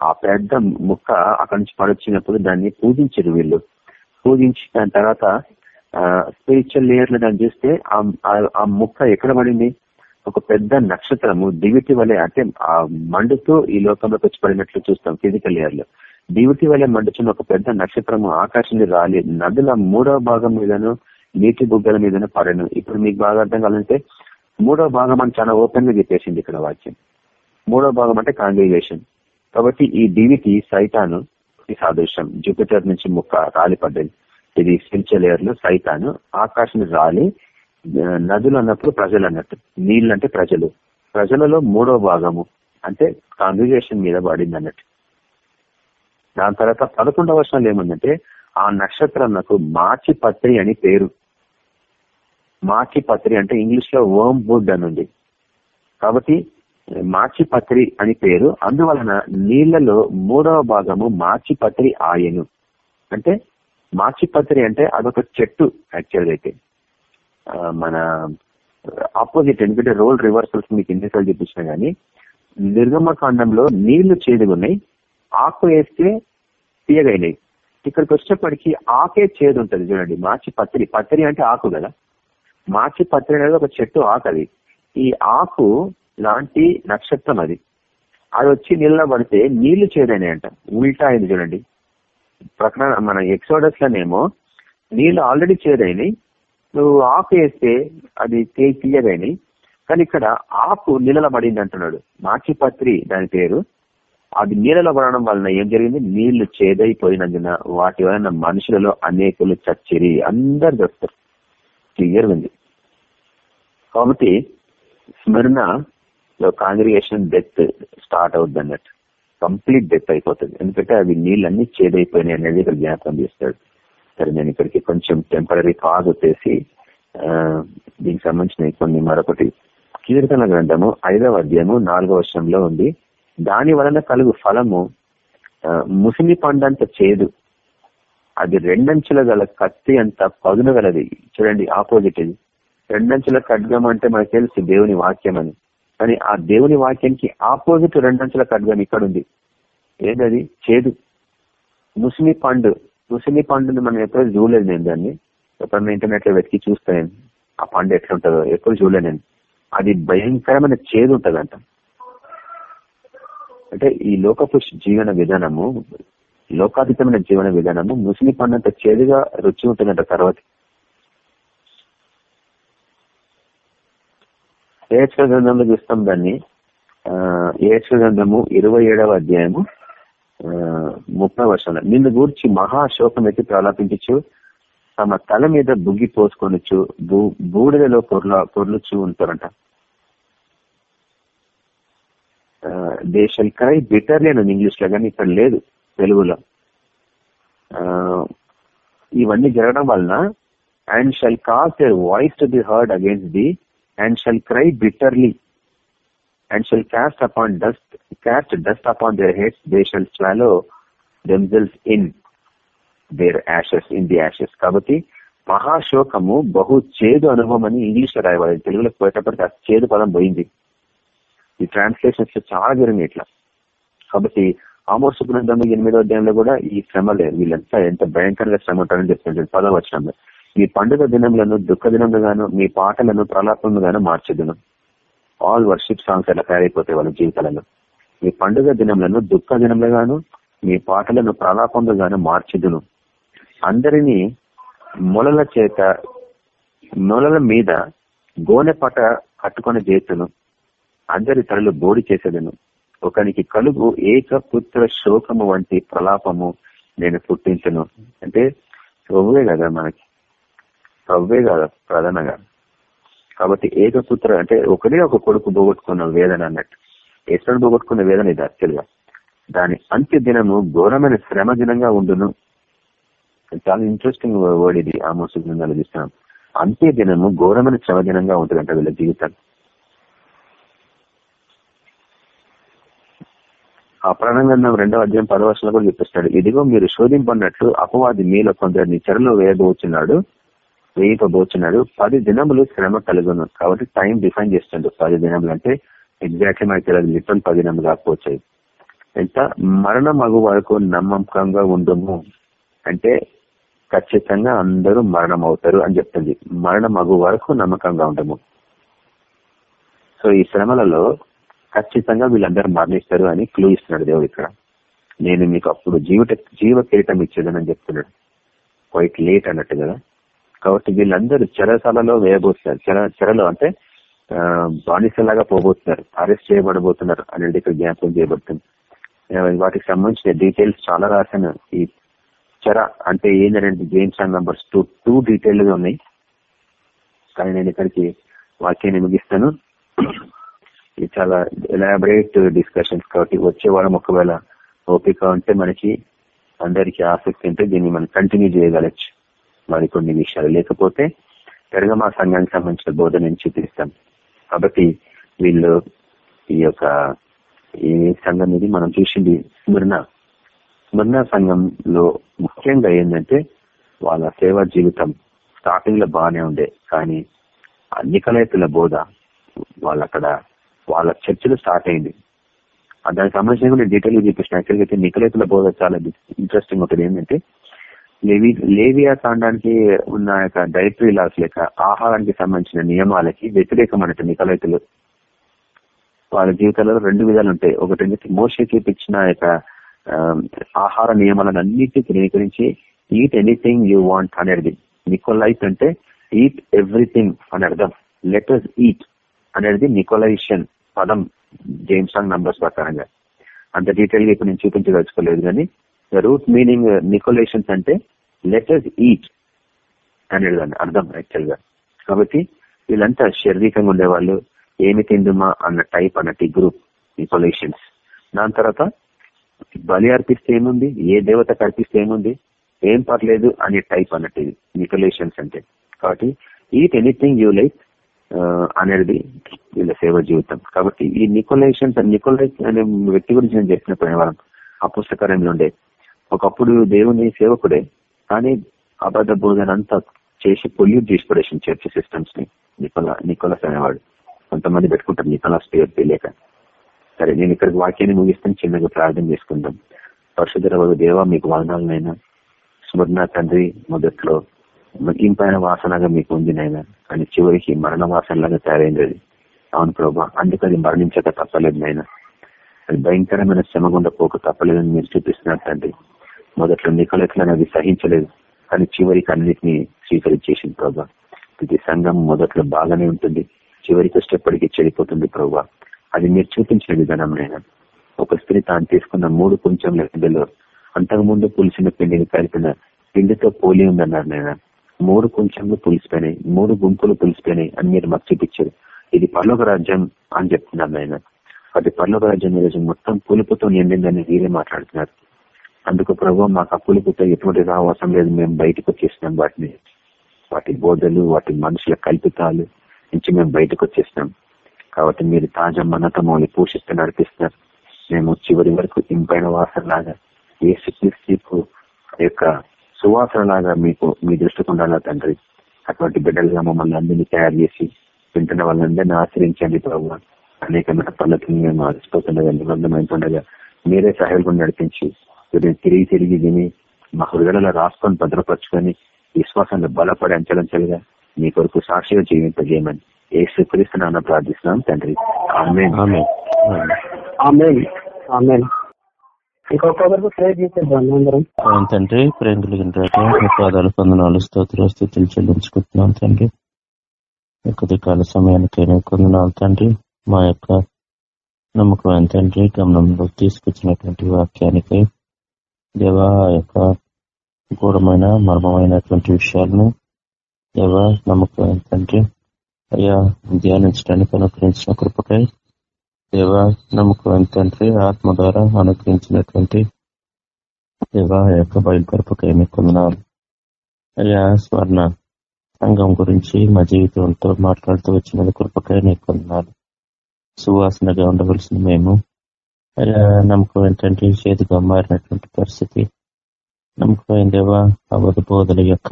ఆ పెద్ద ముక్క అక్కడి నుంచి పడొచ్చినప్పుడు దాన్ని పూజించారు వీళ్ళు. పూజించి దాని తర్వాత స్పిరిచువల్ లేయర్లో దాన్ని చూస్తే ఆ ముక్క ఎక్కడ పడింది? ఒక పెద్ద నక్షత్రము దివిటి వలె అంటే ఆ మండుతూ ఈ లోకంలోకి వచ్చి పడినట్లు చూస్తాం ఫిజికల్ లేయర్లో. దివిటి వలె మండుచున్న ఒక పెద్ద నక్షత్రము ఆకాశాన్ని రాలి నదుల మూడవ భాగం మీదను నీటి బుగ్గల మీదను పడను. ఇప్పుడు మీకు బాగా అర్థం కావాలంటే మూడవ భాగం అని చాలా ఓపెన్గా చెప్పేసింది ఇక్కడ వాక్యం. మూడవ భాగం అంటే కాంగ్రిగేషన్ కాబట్టి ఈ దీవికి సైతాను సాదృశ్యం. జూపిటర్ నుంచి ముక్క రాలి పడ్డది. ఇది స్పిరిచువల్లో సైతాను. ఆకాశం రాలి నదులు అన్నప్పుడు ప్రజలు అన్నట్టు. నీళ్ళు అంటే ప్రజలు. ప్రజలలో మూడో భాగము. అంటే కాంగ్రిగేషన్ మీద పడింది అన్నట్టు. దాని తర్వాత పదకొండవ వర్షాలు ఏముందంటే ఆ నక్షత్రం నాకు మాచిపత్రి అని పేరు. మాచిపత్రి అంటే ఇంగ్లీష్లో ఓమ్ వుడ్ అని ఉంది కాబట్టి మాచిపత్రి అని పేరు. అందువలన నీళ్ళలో మూడవ భాగము మాచిపత్రి ఆయను. అంటే మాచిపత్రి అంటే అదొక చెట్టు యాక్చువల్ అయితే. మన ఆపోజిట్ ఎందుకంటే రోల్ రివర్సల్స్ మీకు ఎన్నిసార్లు చూపించిన గానీ నిర్గమకాండంలో నీళ్ళు చేదుగున్నాయి. ఆకు వేస్తే తీయగైనాయి ఇక్కడికి వచ్చేప్పటికి ఆకే చేదు ఉంటుంది చూడండి మార్చి పత్రి పత్రి అంటే ఆకు కదా. మార్చి పత్రి అనేది ఒక చెట్టు ఆకు అది. ఈ ఆకు లాంటి నక్షత్రం అది. అది వచ్చి నిలబడితే నీళ్ళు చేదైనాయి అంట. ఉల్టా అయింది చూడండి. ప్రకటన మన ఎక్సోడస్ లోనేమో నీళ్ళు ఆల్రెడీ చేదైనాయి నువ్వు ఆకు వేస్తే అది తీయగైనాయి కానీ ఇక్కడ ఆకు నిలబడింది అంటున్నాడు. మాచిపత్రి దాని పేరు. అది నీళ్ళలో పడడం వలన ఏం జరిగింది? నీళ్ళు చేదైపోయినందున వాటి వలన మనుషులలో అనేకులు చచ్చిరి. అందరు దొరుకుతారు క్లియర్ ఉంది. కాబట్టి స్మరణ కాంగ్రిగేషన్ డెత్ స్టార్ట్ అవుద్ది అన్నట్టు. కంప్లీట్ డెత్ అయిపోతుంది. ఎందుకంటే అవి నీళ్ళన్నీ చేదైపోయినాయి అనేది ఇక్కడ జ్ఞాపకం చేస్తాడు. సరే నేను ఇక్కడికి కొంచెం టెంపరీ కాజ్ వచ్చేసి దీనికి సంబంధించిన కొన్ని మరొకటి. కీర్తన గ్రంథము ఐదవ అధ్యాయము నాలుగవ వర్షంలో ఉంది. దాని వలన కలుగు ఫలము ముసిమి పండంత చేదు. అది రెండంచుల గల కత్తి అంత పదును గలది. చూడండి ఆపోజిట్ ఇది. రెండంచుల ఖడ్గం అంటే మనకు తెలుసు దేవుని వాక్యం అని. కానీ ఆ దేవుని వాక్యానికి ఆపోజిట్ రెండంచుల ఖడ్గం ఇక్కడ ఉంది ఏదది? చేదు. ముసిమి పండు. ముసిమి పండుని మనం ఎప్పుడూ చూడలేదు నేను దాన్ని. ఎప్పుడన్నా ఇంటర్నెట్లో వెతికి చూస్తాను ఆ పండు ఎట్లుంటుందో ఎప్పుడు చూడలేదు నేను. అది భయంకరమైన చేదు ఉంటదంట. అంటే ఈ లోకపు జీవన విధానము లోకాతీతమైన జీవన విధానము ముస్లిం పన్నంత చేదుగా రుచి ఉంటుందంట తర్వాత. ఏహెచ్క గ్రంథంలో చూస్తాం దాన్ని. ఏహెచ్క గ్రంథము ఇరవై ఏడవ అధ్యాయము ముప్పై వర్షంలో నిన్ను గూర్చి మహాశోకం ఎత్తి ప్రలాపించచ్చు తమ తల మీద బుగ్గి పోసుకొనొచ్చు బూడిదలో పొర్ల పొర్లుచు ఉంటారంట. దే షల్ క్రై బిటర్లీ అని ఇంగ్లీష్లో కానీ ఇక్కడ లేదు తెలుగులో. ఇవన్నీ జరగడం వలన and shall cause their voice to be heard against thee and shall cry bitterly and shall cast upon dust cast dust upon their heads they shall swallow themselves in their ashes in the ashes కాబట్టి మహాశోకము బహు చేదు అనుభవం అని ఇంగ్లీష్లో రాయబడింది. తెలుగులో పోయేటప్పటికి ఆ చేదు పదం పోయింది. ఈ ట్రాన్స్లేషన్స్ చాలా జరిగింది ఇట్లా. కాబట్టి ఆమోర్స్ గ్రంథం ఎనిమిదో అధ్యాయంలో కూడా ఈ శ్రమలే వీళ్ళంతా ఎంత భయంకరంగా శ్రమ ఉంటారని చెప్తుంటారు పదవ వచనంలో. మీ పండుగ దినంలో దుఃఖ దినంగాను మీ పాటలను ప్రలాపంగాను మార్చేదను. ఆల్ వర్షిప్ సాంగ్స్ ఎలా తయారైపోతాయి వాళ్ళ జీవితాలలో. మీ పండుగ దినంలో దుఃఖ దినములుగాను మీ పాటలను ప్రలాపంగాను మార్చదును. అందరినీ మొలల చేత మొలల మీద గోనె పట కట్టుకొని చేతును. అందరి తలలు బోడి చేసేదను. ఒకనికి కలుగు ఏకపుత్ర శోకము వంటి ప్రలాపము నేను పుట్టించను. అంటే ప్రవ్వే కదా మనకి. ప్రవ్వే కదా ప్రధానంగా. కాబట్టి ఏకపుత్ర అంటే ఒకటే ఒక కొడుకు పోగొట్టుకున్న వేదన అన్నట్టు. ఎక్కడ పోగొట్టుకున్న వేదన ఇది యాక్చువల్గా. దాని అంత్య దినము ఘోరమైన శ్రమ దినంగా ఉండును. చాలా ఇంట్రెస్టింగ్ వర్డ్ ఇది. ఆ మోసం చూస్తున్నాం. అంత్య దినము ఘోరమైన శ్రమ దినంగా ఉంటుందంట వీళ్ళ జీవితాలు. ఆ ప్రాణంగంధం రెండవ అధ్యాయం పదవర్షంలో కూడా చూపిస్తాడు. ఇదిగో మీరు శోధింపన్నట్లు అపవాది మీలో కొందరిని చెరలో వేయబోచున్నాడు వేయకపోతున్నాడు పది దినములు శ్రమ కలుగును. కాబట్టి టైం డిఫైన్ చేస్తుండ్రు పది దినములు అంటే ఎగ్జాక్ట్లీ మనకి తెలియదు. లిటల్ పది దినములు కాకపోవచ్చు. ఎంత మరణం మగు వరకు నమ్మకంగా ఉండము? అంటే ఖచ్చితంగా అందరూ మరణం అవుతారు అని చెప్తుంది. మరణం మగు వరకు నమ్మకంగా ఉండము. సో ఈ శ్రమలలో ఖచ్చితంగా వీళ్ళందరూ మరణిస్తారు అని క్లూ ఇస్తున్నాడు దేవుడు ఇక్కడ. నేను మీకు అప్పుడు జీవిత జీవ కిరీటం ఇచ్చేదని చెప్తున్నాడు. క్వైట్ లేట్ అన్నట్టు కదా. కాబట్టి వీళ్ళందరూ చెరసాలలో వేయబోతున్నారు. చెర చెరలో అంటే బానిసలాగా పోబోతున్నారు. అరెస్ట్ చేయబడబోతున్నారు అనేది ఇక్కడ జ్ఞాపకం చేయబడుతుంది. వాటికి సంబంధించిన డీటెయిల్స్ చాలా రాశాను. ఈ చెర అంటే ఏంటంటే జేమ్స్ నంబర్స్ టూ టూ డీటెయిల్గా ఉన్నాయి. కానీ నేను ఇక్కడికి వాక్యాన్ని ముగిస్తాను. ఇది చాలా ఎలాబరేట్ డిస్కషన్స్ కాబట్టి వచ్చే వారం ఒకవేళ ఓపిక ఉంటే మనకి అందరికి ఆసక్తి ఉంటే దీన్ని మనం కంటిన్యూ చేయగలచ్చు. మరి కొన్ని విషయాలు. లేకపోతే పెరగమా సంఘానికి సంబంధించిన బోధ నేను చూపిస్తాం. కాబట్టి వీళ్ళు ఈ యొక్క ఈ సంఘం ఇది మనం చూసింది స్మరణ. స్మరణ సంఘంలో ముఖ్యంగా ఏంటంటే వాళ్ళ సేవా జీవితం స్టార్టింగ్లో బాగానే ఉండే. కానీ అన్ని కలయితుల బోధ వాళ్ళు అక్కడ వాళ్ళ చర్చలు స్టార్ట్ అయింది. దానికి సంబంధించిన కూడా డీటెయిల్గా చూపించిన యాక్చువల్గా అయితే నికలైతుల బోధ చాలా ఇంట్రెస్టింగ్ ఒకటి ఏంటంటే లేవి లేవియా కాండానికి ఉన్న యొక్క డైటరీ లాస్ లేక ఆహారానికి సంబంధించిన నియమాలకి వ్యతిరేకమైనట్టు నికలైతులు వాళ్ళ జీవితాల్లో రెండు విధాలు ఉంటాయి. ఒకటి మోసే ఇచ్చిన యొక్క ఆహార నియమాలను అన్నిటి ధృవీకరించి ఈట్ ఎనీథింగ్ యూ వాంట్ అనేది. నికోలైట్ అంటే ఈట్ ఎవ్రీథింగ్ అని అర్థం. లెటర్స్ ఈట్ అనేది నికోలైషన్ పదం జేమ్స్ సాంగ్ నంబర్స్ ప్రకారంగా. అంత డీటెయిల్గా ఇప్పుడు నేను చూపించదలుచుకోలేదు కానీ రూట్ మీనింగ్ నికోలేషన్స్ అంటే లెటర్స్ ఈట్ అనేది దాన్ని అర్థం యాక్చువల్గా. కాబట్టి వీళ్ళంతా శారీరకంగా ఉండేవాళ్ళు ఏమి తిందుమా అన్న టైప్ అన్నట్టు గ్రూప్ నికోలేషన్స్. దాని తర్వాత బలి అర్పిస్తే ఏముంది? ఏ దేవత అర్పిస్తే ఏముంది? ఏం పర్లేదు అనే టైప్ అన్నట్టు ఇది నికోలేషన్స్ అంటే. కాబట్టి ఈట్ ఎనీథింగ్ యూ లైక్ అనేది వీళ్ళ సేవ జీవితం. కాబట్టి ఈ నికోలైషన్స్ నికోలైస్ అనే వ్యక్తి గురించి నేను చెప్పిన పోయేవాళ్ళం ఆ పుస్తకాలంలో ఉండే. ఒకప్పుడు దేవుని సేవకుడే కానీ అబద్ధ బోధన అంతా చేసి పొల్యూట్ చేసి పడేసిన చర్చ్ సిస్టమ్స్ని నికోలా నికోలస్ అనేవాడు. కొంతమంది పెట్టుకుంటారు నికోలాస్ పేరు తెలియక. సరే నేను ఇక్కడికి వాక్యాన్ని ముగిస్తాను చిన్నగా ప్రార్థన చేసుకుందాం. పరశుధర దేవ మీకు వాదనాలనైనా. స్మరణ తండ్రి మొదట్లో ఇంపైన వాసనగా మీకు ఉంది నాయన కానీ చివరికి మరణ వాసనలాగా తయారైంది అది అవును ప్రభా అందుకు అది మరణించక తప్పలేదు నైనా. అది భయంకరమైన శ్రమ గుండా పోక తప్పలేదని మీరు చూపిస్తున్నారు తండ్రి మొదట్లో నికలెట్లను అది సహించలేదు కానీ చివరికి అన్నిటినీ స్వీకరించేసింది ప్రభా. ఇది సంఘం మొదట్లో బాగానే ఉంటుంది చివరికి వచ్చేప్పటికీ చెడిపోతుంది ప్రభా. అది మీరు చూపించిన విధానం నేను. ఒక స్త్రీ తాను తీసుకున్న మూడు కొంచెం లెక్కలో అంతకుముందు పులిసిన పిండిని కలిపిన పిండితో పోలి ఉందన్నారు నేను. మూడు కొంచెంలు పులిసిపోయినాయి మూడు గుంపులు పులిసిపోయినాయి అని మీరు మాకు చూపించారు. ఇది పర్లోక రాజ్యం అని చెప్తున్నారు ఆయన అది పర్లోక రాజ్యం ఈరోజు మొత్తం పులుపుతో నిండిందని మీరే మాట్లాడుతున్నారు. అందుకు ప్రభు మాకు ఆ పులుపుతో ఎటువంటి రావాసం లేదు. మేము బయటకు వచ్చేసినాం వాటిని. వాటి బోధలు వాటి మనుషుల కల్పితాలు నుంచి మేము బయటకు వచ్చేసినాం కాబట్టి మీరు తాజా మనతో పోషిస్తూ నడిపిస్తున్నారు. మేము చివరి వరకు ఇంపైన వాసనలాగా ఏ ఏ శక్తికు యొక్క సువాసన లాగా మీకు మీ దృష్టికి ఉండాలా తండ్రి? అటువంటి బిడ్డలుగా మమ్మల్ని అందరినీ తయారు చేసి వింటున్న వాళ్ళందరినీ ఆశ్రయించండి ప్రభు. అనేకమైన పనులకి మేము ఆశిపోతుండగా నిబంధనమైతుండగా మీరే సహాయం నడిపించి వీటిని తిరిగి తిరిగి విని మా హృదయాలలో రాసుకొని భద్రపరుచుకొని విశ్వాసంలో బలపడి అంచలంచలుగా మీ కొరకు సాక్షిగా జీవింపజేయమని ఏ స్వీకరిస్తున్నానో ప్రార్థిస్తున్నాం తండ్రి. ఆమె ఆమె ఆమె తండ్రి ప్రేమ కలిగిన పాదాలు పొందనాలు స్తోత్ర స్థితులు చెల్లించుకుంటున్నాం తండ్రి. కొద్ది కాల సమయానికైనా కొందనాలు తండ్రి. మా యొక్క నమ్మకం తండ్రి గమనంలో తీసుకొచ్చినటువంటి వాక్యానికి దేవ ఆ యొక్క గూఢమైన మర్మమైనటువంటి విషయాలను దేవ నమ్మకం తండ్రి అయ్యా ధ్యానించడానికి అనుగ్రహించిన కృపకై దేవా నమ్మకం తండ్రి ఆత్మ ద్వారా అనుగ్రహించినటువంటి దేవా యొక్క బయలుపరపకై మీకు కొందనాలు అయ్యా స్వర్ణ సంఘం గురించి మా జీవితంతో మాట్లాడుతూ వచ్చిన కృపకై నీకు కొందనాలు సువాసనగా ఉండవలసిన మేము అయ్యా నమ్మకం ఏంటంటే చేతిగా మారినటువంటి పరిస్థితి నమ్మకమైన దేవా అవధ బోధల యొక్క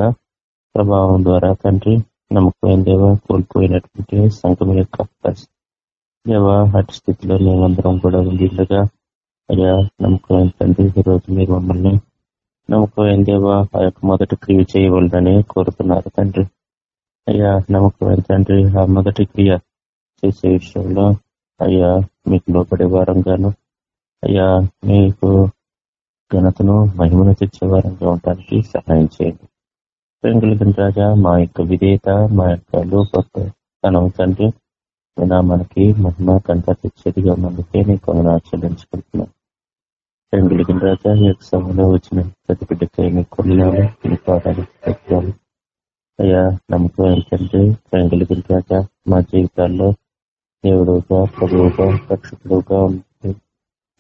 ప్రభావం ద్వారా తండ్రి నమ్మకమైన దేవా కోల్పోయినటువంటి సంఘం యొక్క పరిస్థితి. దేవా అటు స్థితిలో మేమందరం కూడా ఉండగా అయ్యా నమ్మకమైన తండ్రి ఈరోజు మీరు మమ్మల్ని నమ్మకమైన దేవా ఆ యొక్క మొదటి క్రియ చేయవలనని కోరుతున్నారు తండ్రి. అయ్యా నమ్మకమైన తండ్రి ఆ మొదటి క్రియ చేసే విషయంలో అయ్యా మీకు లోపడే వారంగాను అయ్యా మీకు ఘనతను మహిమను తెచ్చే వారంగా ఉండడానికి సహాయం చేయండి. ప్రేంగులిగిన రాజా మా యొక్క విధేయత మా యొక్క లోపతనం తండ్రి అయినా మనకి మహిమ కంట తెచ్చేదిగా మనకే నీకు కొందరు చెల్లించుకుంటున్నాం ప్రేంగులిగిన రాజా ఈ యొక్క సమయంలో వచ్చిన ప్రతి బిడ్డకై నీ కొన్నాను నీ పాదాలు పెట్టాను అయ్యా నమ్మకం ఏంటంటే ప్రేంగులిగిన రాజా మా జీవితాల్లో దేవుడుగా ప్రభువుగా రక్షకుడుగా ఉండి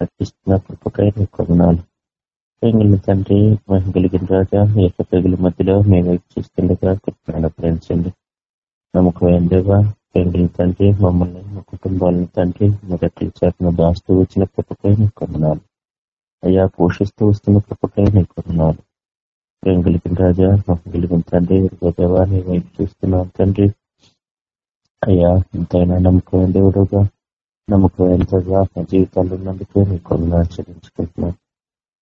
నటిస్తున్న కృపకై నీ కొన్నాను పెంగుల తండ్రి మహిమ కలిగిన రాజా ఈ యొక్క పెగుల మధ్యలో మేము చూస్తుండగా కృపణ ప్రేమించండి. నమ్మకం దేవా తండ్రి తండ్రి మమ్మల్ని మా కుటుంబాలను తండ్రి మొదటి చేతన దాస్తూ వచ్చిన కృపకై నీ కొన్నాను అయ్యా పోషిస్తూ వస్తున్న కృపకై నీ కొన్నాను పెంగులిగిన రాజా మాకు కలిగిన తండ్రి దేవా వైపు చూస్తున్నాం తండ్రి. అయ్యా ఎంతైనా నమ్మకమైన దేవుడుగా నమ్మకమైన మా జీవితాల్లో ఉన్నందుకు నీ కొన్నాను చెల్లించుకుంటున్నాను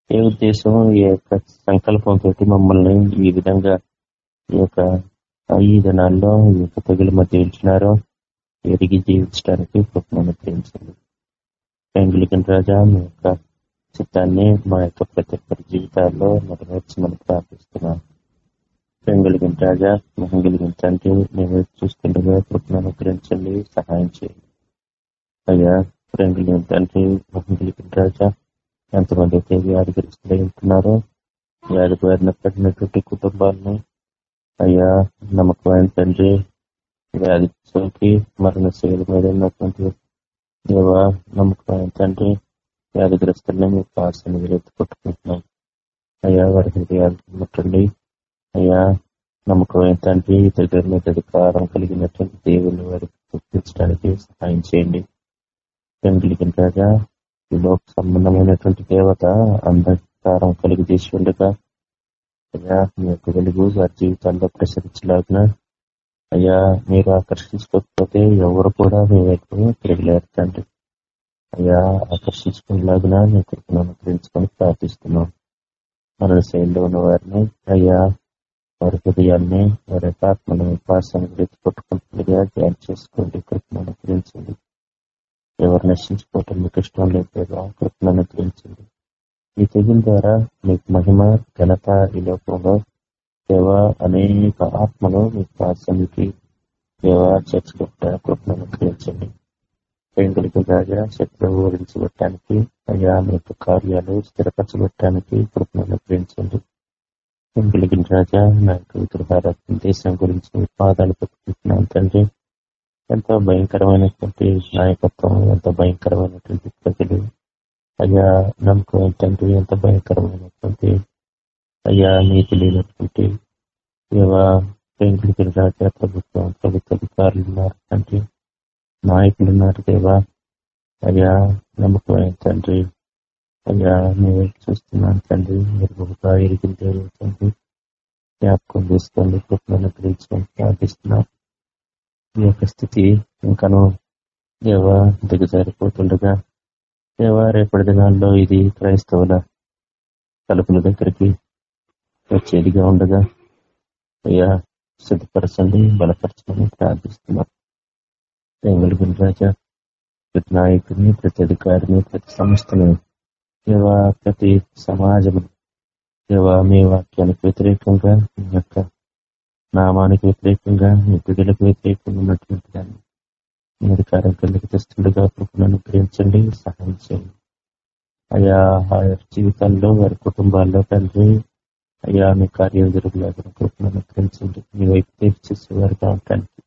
ఏ ఉద్దేశం ఈ యొక్క సంకల్పంతో మమ్మల్ని ఈ విధంగా ఈ యొక్క ఈ దినాల్లో ఈ యొక్క తెగులు మధ్య ఉంచినారో ఎరిగి జీవించడానికి కృపను ప్రేమించండి పెంగులికన్ రాజా మీ యొక్క చిత్తాన్ని మా యొక్క ప్రతి ఒక్కరి జీవితాల్లో నెరవేర్చమని ప్రార్థిస్తున్నాం పెంగులిగిన రాజా మహంగిలిగిన తండ్రి మేము చూస్తుండగా కృపను అనుగ్రహించండి సహాయం చేయండి. అయ్యా ప్రేంగులిగిన తండ్రి మహంగిలిగిన రాజా ఎంతమంది అయితే వ్యాధిగ్రస్తులు ఉంటున్నారో వ్యాధి బారిన పడినటువంటి కుటుంబాలను అయ్యా నమ్మకమైన తండ్రి వ్యాధి సోకి మరణ శైలి మీద ఉన్నటువంటి దేవా నమ్మకమైన తండ్రి వ్యాధిగ్రస్తుల్ని మీ పాసని ఎత్తుకొట్టుకుంటున్నాం. అయ్యా వారి హృదయాలు ముట్టండి అయ్యా నమ్మకమైన తండ్రి దగ్గర మీద అధికారం కలిగినటువంటి దేవుని వారికి గుర్తించడానికి సహాయం చేయండి. పెంగిలిగిన ఈ లోక సంబంధమైనటువంటి దేవత అంధకారం కలిగి తీసి ఉండగా అయ్యా మీ యొక్క వెలుగు వారి జీవితాల్లో ప్రసరించలాగిన అయ్యా మీరు ఆకర్షించుకోకపోతే ఎవరు కూడా మీ వైపు తిరగలేరుతండి అయ్యా ఆకర్షించుకునేలాగిన మీ కృపను అనుగ్రహించుకొని ప్రార్థిస్తున్నాం. మన శైలిలో ఉన్న వారిని అయ్యా వారి హృదయాన్ని వారి యొక్క ఆత్మను ఉపాసన పట్టుకుంటుందిగా ధ్యానం చేసుకోండి కృపను అనుగ్రహించండి. ఎవరు నశించుకోవటం మీకు ఇష్టం లేదు కృపను అనుగ్రహించండి. ఈ తెగుల ద్వారా మీకు మహిమ ఘనత ఈ లోకంలో దేవ అనేక ఆత్మలు మీ ఆశ్రమికి దేవ చేర్చుకుంటా కృపను అనుగ్రహించండి. పెంగులకి రాజా శత్రువు వివరించబెట్టడానికి అయ్యా మీ యొక్క కార్యాలు స్థిరపరచబెట్టడానికి కృపను అనుగ్రహించండి. పెంగులకి రాజా నా యొక్క గృహారత్న దేశం గురించి మీ పాదాలు పెట్టుకుంటున్నాను తండ్రి. ఎంతో భయంకరమైనటువంటి నాయకత్వం ఎంతో భయంకరమైనటువంటి ప్రజలు అయ్యా నమ్మకం ఏంటంటే ఎంత భయంకరమైనటువంటి అయ్యా నీతి లేనటువంటి ఏవా పెంకులకి ప్రభుత్వం ప్రభుత్వ అధికారులు ఉన్నారు తండ్రి. నాయకులు ఉన్నారు దేవా. అయ్యా నమ్మకమైన తండ్రి. అయ్యా మేము చూస్తున్నాను తండ్రి మీరు బహుగా ఎరిగిన దేవుడు జ్ఞాపకం చేసుకోండి కుటుంబాన్ని గ్రహించడం ప్రార్థిస్తున్నాం. ఈ యొక్క స్థితి ఇంకను దేవా దిగజారిపోతుండగా దేవా రేపటి దినాల్లో ఇది క్రైస్తవుల తలుపుల దగ్గరికి వచ్చేదిగా ఉండగా అయ్యా సిద్ధపరచండి బలపరచమని ప్రార్థిస్తున్నాం. వెలుగుని రాజా ప్రతి నాయకుడిని ప్రతి అధికారిని ప్రతి సంస్థను దేవా ప్రతి సమాజం దేవా మీ వాక్యానికి వ్యతిరేకంగా మీ యొక్క నామానికి వ్యతిరేకంగా మీ బిడ్డలకు వ్యతిరేకంగా ఉన్నటువంటి దాన్ని మీ అధికారం కిందకి తెస్తుండగా కృపను అనుగ్రహించండి సహాయం చేయండి. అయ్యా జీవితాల్లో వారి కుటుంబాల్లో తండ్రి అయ్యా మీ కార్యం జరుగులాగా కృపను అనుగ్రహించండి. మీ వైపు తీర్చేసేవారుగా కావటానికి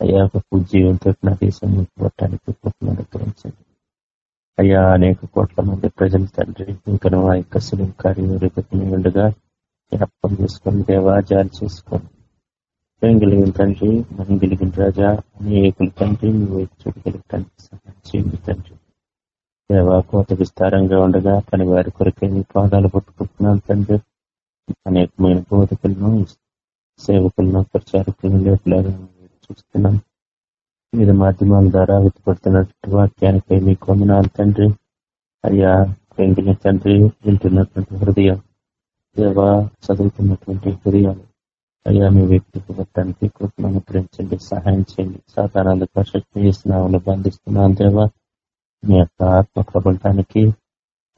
అయ్యా ఒక జీవంతో నా దేశం పట్టడానికి కృపను అనుగ్రహించండి. అయ్యా అనేక కోట్ల మంది ప్రజలు తండ్రి ఇంకా ఆ యొక్క సులువు కార్యం రేపటి ఉండగా జ్ఞాపకం చేసుకొని దేవా జారి చేసుకోండి. ప్రేమ కలిగిన తండ్రి? మనం కలిగిన రాజా అనేకుల తండ్రి మీ వైపు చూడగలుగుతానికి సహాయం చేయండి తండ్రి. దేవా కోత విస్తారంగా ఉండగా పని వారి కొరకే మీ పాదాలు పట్టుకుంటున్నాను తండ్రి. అనేకమైన బోధకులను సేవకులను ప్రచారకులను లేపులాగా చూస్తున్నాం వివిధ మాధ్యమాల ద్వారా వెతుపడుతున్నటువంటి వాక్యానికి మీ కొందనాలు తండ్రి. అయ్యా పెంగిన తండ్రి వింటున్నటువంటి హృదయం. దేవా చదువుతున్నటువంటి హృదయాలు. అయ్యా మీ వ్యక్తిగతానికి కృపను అనుగ్రహించండి సహాయం చేయండి. సాధారణాలు ప్రశక్తి చేసిన బంధిస్తున్నాను దేవా. మీ యొక్క ఆత్మ ప్రబలటానికి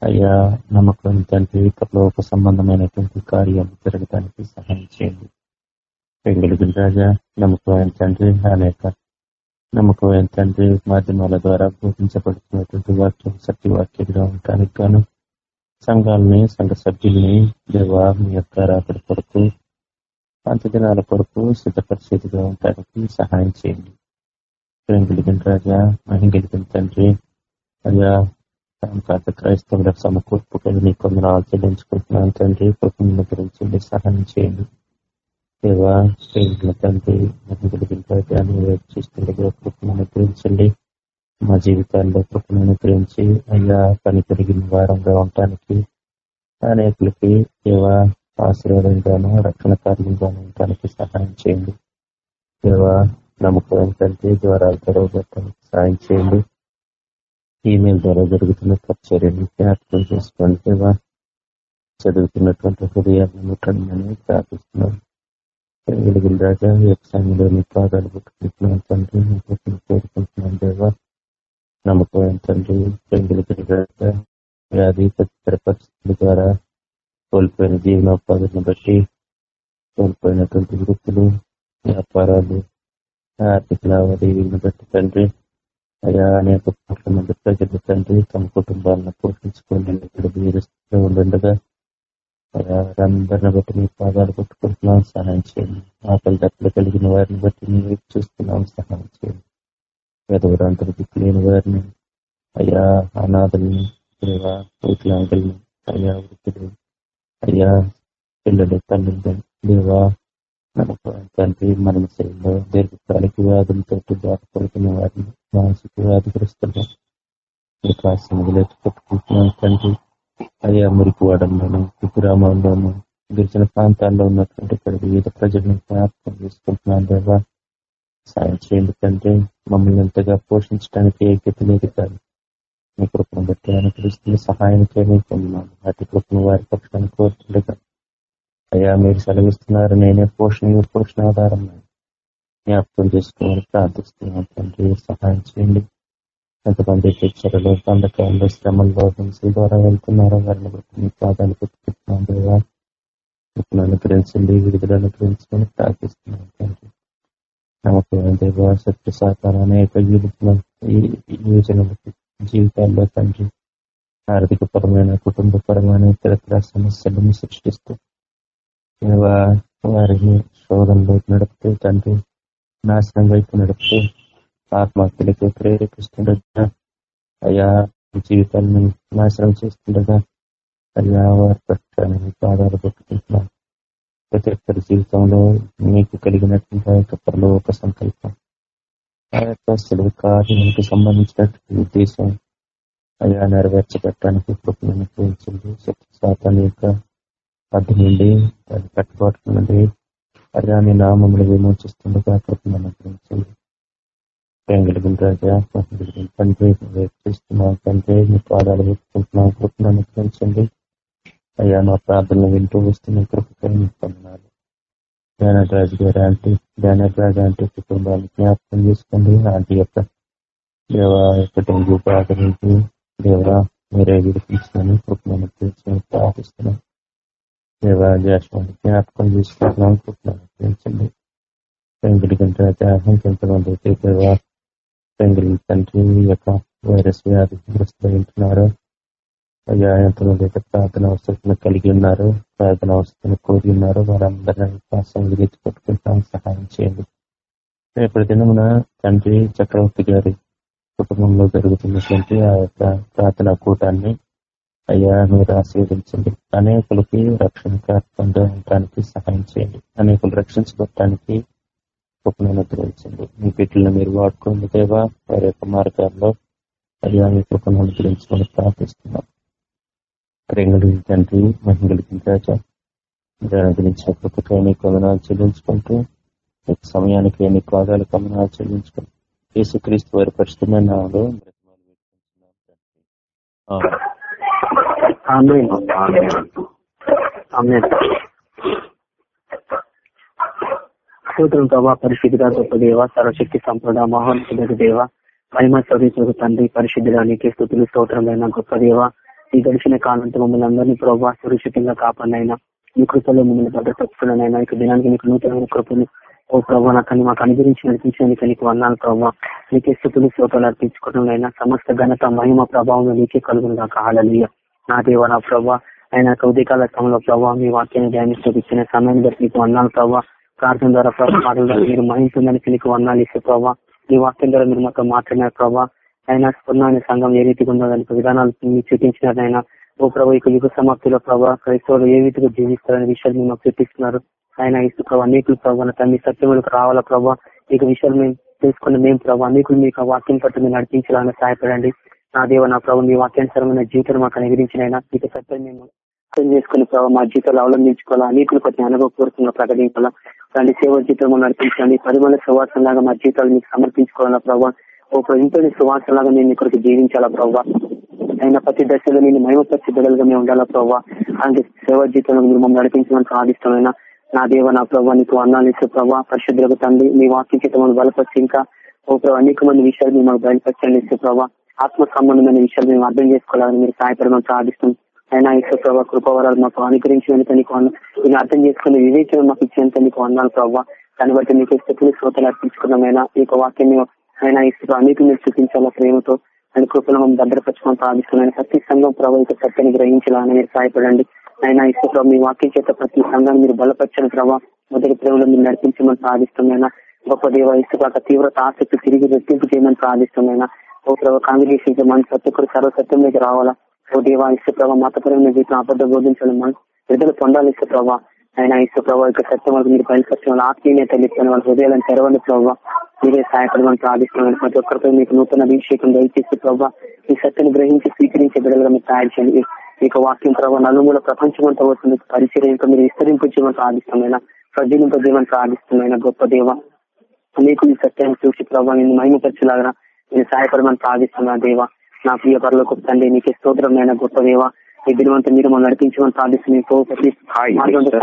అయ్యా నమ్మకం తండ్రి లోక సంబంధమైనటువంటి కార్యాలు జరగడానికి సహాయం చేయండి. పెంగులు రాజా నమ్మకం తండ్రి అనేక నమ్మకం తండ్రి మాధ్యమాల ద్వారా బోధించబడుతున్నటువంటి వాక్యం సత్యవాక్యంగా ఉండటానికి గాను సంఘాలని సంఘ సభ్యుల్ని దేవ మీ యొక్క రాకడి కొరకు అంత్యదినాల కొరకు సిద్ధపరిచేదిగా ఉండడానికి సహాయం చేయండి. ప్రేమ కలిగిన రాజా మహిం కలిగిన తండ్రి అయ్యా కాక క్రైస్తవుల సమకూర్పు నీ కొందరు చెల్లించుకుంటున్నాను తండ్రి కుటుంబం గురించి సహాయం చేయండి. దేవా ప్రేమికుల తండ్రి మహిం కలిగిన రాజాన్ని చూస్తుండగా కృపను గురించండి మా జీవితాల్లో కృపను గురించి అయ్యా పని పెరిగిన వారంగా ఉండటానికి అనేకులకి దేవా ఆశీర్వాదం గాను రక్షణ కార్యం గాను తనకి సహాయం చేయండి. దేవా నమ్మకం కంటే ద్వారాలు తెరవబెట్టడానికి సహాయం చేయండి. ఈమెయిల్ ద్వారా జరుగుతున్న పరిచర్యను జ్ఞాపకం చేసుకోండి. దేవా చదువుతున్నటువంటి హృదయాన్ని ముట్టడమని ప్రార్థిస్తున్నాం. వెలుగుల రాజా వ్యవసాయంలో యొక్క పాదాలు పుట్టుకుంటున్నాం తండ్రి. కోరుకుంటున్నాం దేవా. నమ్మకం తండ్రి పెంగులకి రాజా వ్యాధి తదితర పరిస్థితుల ద్వారా కోల్పోయిన జీవనోపాధిని బట్టి కోల్పోయినటువంటి వృత్తులు వ్యాపారాలు ఆర్థిక లావాదేవీలను బట్టి తండ్రి అయా అనేక కోట్ల మంది ప్రజలు తండ్రి తమ కుటుంబాలను పోషించుకోండి ఉండగా అందరిని బట్టి మీ పాదాలు కొట్టుకుంటున్నాం సహాయం చేయండి ఆకలి దప్పులు కలిగిన వారిని బట్టి మీరు చూస్తున్నాం సహాయం చేయండి పెదవురంతకు దిక్కు లేని వారిని అయ్యా అనాథల్ని దేవా వికలాంగుల్ని అయ్యా వృత్తులు అయ్యా పిల్లలు తల్లి దేవా మనకు తండ్రి మన శరీరంలో దీర్ఘకాలిక వ్యాధులతో బాధపడుతున్న వారిని మానసిక వ్యాధిగ్రస్తులు వికాసం ఎత్తుకొట్టుకుంటున్నాం తండ్రి. అయ్యా మురికివాడంలోను కుగ్రామంలోను గిరిజన ప్రాంతాల్లో ఉన్నటువంటి ఇక్కడ వివిధ ప్రజలను జ్ఞాపకం చేసుకుంటున్నాను దేవా. సాయం చేయండి తండ్రి. మమ్మల్ని ఎంతగా పోషించడానికి ఏకత లేదు కాదు మీ కృపను బట్టి అనుకరిస్తున్న సహాయం చేయమని అతి కృపను వారి పక్షాన్ని కోరుతుండగా అయ్యా మీరు సెలవిస్తున్నారు. నేనే పోషణ పోషణ ఆధారం. జ్ఞాపకం చేసుకోవాలని ప్రార్థిస్తున్నాను తండ్రి సహాయం చేయండి. ఎంతమంది చర్చలలో బంధకాల్లో శ్రమల్లో హింసల ద్వారా వెళ్తున్నారో వారిని బట్టి మీ పాదాలు పెట్టుకుంటున్నాం దేవా. ఇప్పుడు అనుగ్రహించండి విడుదల అనుగ్రహించమని ప్రార్థిస్తున్నాను తండ్రి. నమ్మకమైన దేవ సత్య సాకార యొక్క యోజనలు జీవితాల్లో తండ్రి ఆర్థిక పరమైన కుటుంబపరమైన ఇతరత్ర సమస్యలను సృష్టిస్తూ వారిని శోధంలో నడుపుతూ తండ్రి నాశనం వైపు నడుపుతూ ఆత్మహత్యలకు ప్రేరేపిస్తుండగా అయ్యా జీవితాలను నాశనం చేస్తుండగా అయ్యా వారి పట్టాన్ని పాదాలు పెట్టుకుంటున్నాం ప్రతి ఒక్కరి జీవితంలో మీకు కలిగినటువంటి ఒక యొక్క పరలోక సంకల్పం ఆ యొక్క సెలవు కార్యానికి సంబంధించినటువంటి ఉద్దేశం అయ్యా నెరవేర్చబట్టడానికి కృపను ఉపయోగించండి శాతాన్ని యొక్క పద్ధతి నుండి దాన్ని కట్టుబాటు నుండి అయ్యా మీ నామములు విమోచిస్తుండగా కృపను అనుగ్రహించండి. ప్రేంగలిగిన రాజా తండ్రి చేస్తున్నాం తండ్రి మీ పాదాలు కృపను అనుగ్రహించండి. అయ్యా మా ప్రార్థనలు వింటూ వస్తున్న కృపకై పొందనాలు జ్ఞానరాజు గారు అంటే జ్ఞానరాజు అంటే కుటుంబాన్ని జ్ఞాపకం చేసుకోండి. ఆంటీ యొక్క దేవ యొక్క డెంగ్యూ బాధ నుంచి దేవ మీరే విడిపించమని కృపణను ప్రార్థిస్తున్నాం దేవ జాస్వాన్ని జ్ఞాపకం చేసుకుంటున్నాం. కృపణను పెంచండి. పెంగుడి గంట దాహం అయితే దేవ. పెంగుడి తండ్రి యొక్క వైరస్ వ్యాధి గ్రస్తున్నారు అయ్యా ఎంతమంది ప్రార్థన అవసరం కలిగి ఉన్నారు. ప్రార్థన అవసరం కోరి ఉన్నారు. వారందరినీ పాసంగా ఎత్తుకొట్టుకుంటాం సహాయం చేయండి. రేపటి దినమున తండ్రి చక్రవర్తి గారి కుటుంబంలో జరుగుతున్నటువంటి ఆ యొక్క ప్రార్థన కూటాన్ని అయ్యా మీరు ఆశీర్వదించండి. అనేకులకి రక్షణకర్తంగా ఉండటానికి సహాయం చేయండి. అనేకులు రక్షించబడటానికి కుటుంబం గ్రహించండి మీ బిడ్డలను మీరు వాడుకోండి దేవా. వారి యొక్క మార్గాల్లో అయ్యా మీ కృపను అనుగ్రహించమని ప్రార్థిస్తున్నాం. రెంగుడి తండ్రి మహిళకి రాజా గురించిన కృపకై నీ కొందనాలు చెల్లించుకుంటూ సమయానికి ఎన్ని పాదాలు కమనాలు చెల్లించుకుంటూ. యేసుక్రీస్తు వారి పరిస్థితున్న సూత్రం ప్రభా పరిశుద్ధిగా గొప్ప దేవ సర్వశక్తి సంపద మహోన్నతులకు దేవ మహిమ స్వరూపులకు తండ్రి పరిశుద్ధిగా నీకే స్థుతులు స్తోత్రమైన గొప్ప దేవ. ఈ గడిచిన కాలంతో మమ్మల్ని అందరినీ ప్రభావ సురక్షితంగా కాపాడినైనా మీ కృపలో మిమ్మల్ని భద్రపరుచుకున్నానైనా ఇక దినానికి మీకు నూతనమైన కృపను ఓ ప్రభావ నాకు మాకు అనుగ్రహించి నడిపించినందుకు నీకు వందాలు ప్రభావ నీకే స్థుతులు శ్రోతలు అర్పించుకోవడం సమస్త ఘనత మహిమ ప్రభావం నీకే కలుగుందా కాలనీయ నా దేవ నా ప్రభావ ఆయన ఉదయకాల సమయంలో ప్రభావ మీ వాక్యాన్ని ధ్యానిస్తూ ఇచ్చిన సమయం బట్టి నీకు వందాలు ప్రభావ ప్రార్థన ద్వారా ప్రభావ మీరు మహించుందని నీకు వందాలు ఇస్తే ప్రభావ మీ వాక్యం ద్వారా మీరు మాతో మాట్లాడినారు ప్రభావ ఆయన స్పందన సంఘం ఏ రీతిగా ఉందో దానికి విధానాలు మీరు చూపించినారు ఓ ప్రభావ ఇక యుగ సమాప్తిలో ప్రభావ క్రైస్తవులు ఏ రీతిగా జీవిస్తారనే విషయాలు మేము చూపిస్తున్నారు. ఆయన ఇసు ప్రభావ అనేకులు ప్రభావ తన సత్యములకు రావాలా ప్రభావ ఇక విషయాలు మేము తెలుసుకున్న మేము ప్రభావ అనేకులు మీకు వాక్యం పట్టు మీరు నడిపించాలని సహాయపడండి. నా దేవ నా ప్రభావ మీ వాక్యానుసరమైన జీవితం మాకు అనుగ్రహించిన మీకు సత్యం మేము అర్థం చేసుకుని ప్రభావ మా జీవితాలు అవలంబించుకోవాలా? అనేకులు కొద్ది అనుభవపూర్వకంగా ప్రకటించాలా? అలాంటి సేవ జీవితం నడిపించండి. పరిమళ సువాసనలాగా మా జీవితాలు మీకు సమర్పించుకోవాలా ప్రభావ ఒక ఇంటిని సువాసనలాగా నేను ఇక్కడికి జీవించాలా ప్రవ్వా? అయినా ప్రతి దశలో నేను మహిమపరిచి బిడ్డలుగా మేము ఉండాలా ప్రవ్వా? అలాంటి సేవ జీవితంలో మీరు మమ్మల్ని నడిపించడానికి ఆదిష్టమైన నా దేవ నా ప్రభావ నీకు అన్నాలు ఇస్తే ప్రభావ పరిశుద్ధులకు తండ్రి మీ వాక్యం చేత మనం బలపరిచి ఇంకా ఓ ప్రభావ అనేక మంది విషయాలు మేము మాకు బయలుపరచండి ఇస్తే ప్రభావ ఆత్మ సంబంధమైన విషయాలు మేము అర్థం చేసుకోవాలని మీరు సహాయపడమని ప్రార్థిస్తాం అయినా ఇస్తే ప్రభావ కృపవరాలు మాకు అనుగ్రహించినందుకు నీకు నేను అర్థం చేసుకునే వివేచన మాకు ఇచ్చినంత నీకు అన్నాను ప్రభావ దాన్ని బట్టి మీకు స్థితిని శ్రోతలు అర్పించుకున్నామైనా ఈ యొక్క వాక్యం ఆయన ఇస్తూ అనేక మీరు చూపించాలా ప్రేమతో? ఆయన కృపను మనం భద్రపరచుకొని ప్రార్థిస్తున్నాను ప్రతి సంఘం ప్రభావ సత్యాన్ని గ్రహించాలని మీరు సహాయపడండి. ఆయన ఇస్తూ మీ వాక్యం చేత ప్రతి సంఘాన్ని మీరు బలపరచని ప్రభావ మొదటి ప్రేమలో మీరు నడిపించమని ప్రార్థిస్తున్నాయినా. గొప్ప దేవ ఇసుక తీవ్రత ఆసక్తి తిరిగి రెట్టింపు చేయమని ప్రార్థిస్తున్నాయినా. ఓ ప్రభావ కాంగ్రెస్ మన ప్రతి ఒక్కరు సర్వసత్యంలోకి రావాలా? ఓ దేవ ఇసు ప్రభావ మతపరమైన జీవితం అబద్ధ బోధించాలి మనం విడుదల పొందాలి ఇసు ప్రభావ ఆయన ఇసు ప్రభావ యొక్క సత్యం వరకు మీరు బయలుపరచడం ఆత్మీయత ఇస్తాను వాళ్ళ హృదయాలను తెరవండి ప్రభావ మీరే సహాయపడమని ప్రార్థిస్తున్నాను. ప్రతి ఒక్కరిపై మీకు నూతన అభిషేకం దయచేసి ప్రభావ ఈ సత్యను గ్రహించి స్వీకరించే బిడ్డలుగా మీరు తయారు చేయండి. మీకు వాక్యం ప్రభావ నలుమూల ప్రపంచం అంతా వస్తుంది. పరిచయం మీరు విస్తరింపజేయమని ప్రార్థిస్తున్నాయినా ప్రజలింపజేయమని ప్రార్థిస్తున్నాయినా గొప్ప దేవ మీకు ఈ సత్యాన్ని చూసి ప్రభావ నేను మహిమపరిచేలాగా నేను సహాయపడమని ప్రార్థిస్తున్నా దేవ. నా ప్రియ పరలోకి తండ్రి నీకే స్తోత్రమైన గొప్ప దేవ. ఈ దినవంతా మీరు మనం నడిపించమని ప్రార్థిస్తున్నాయి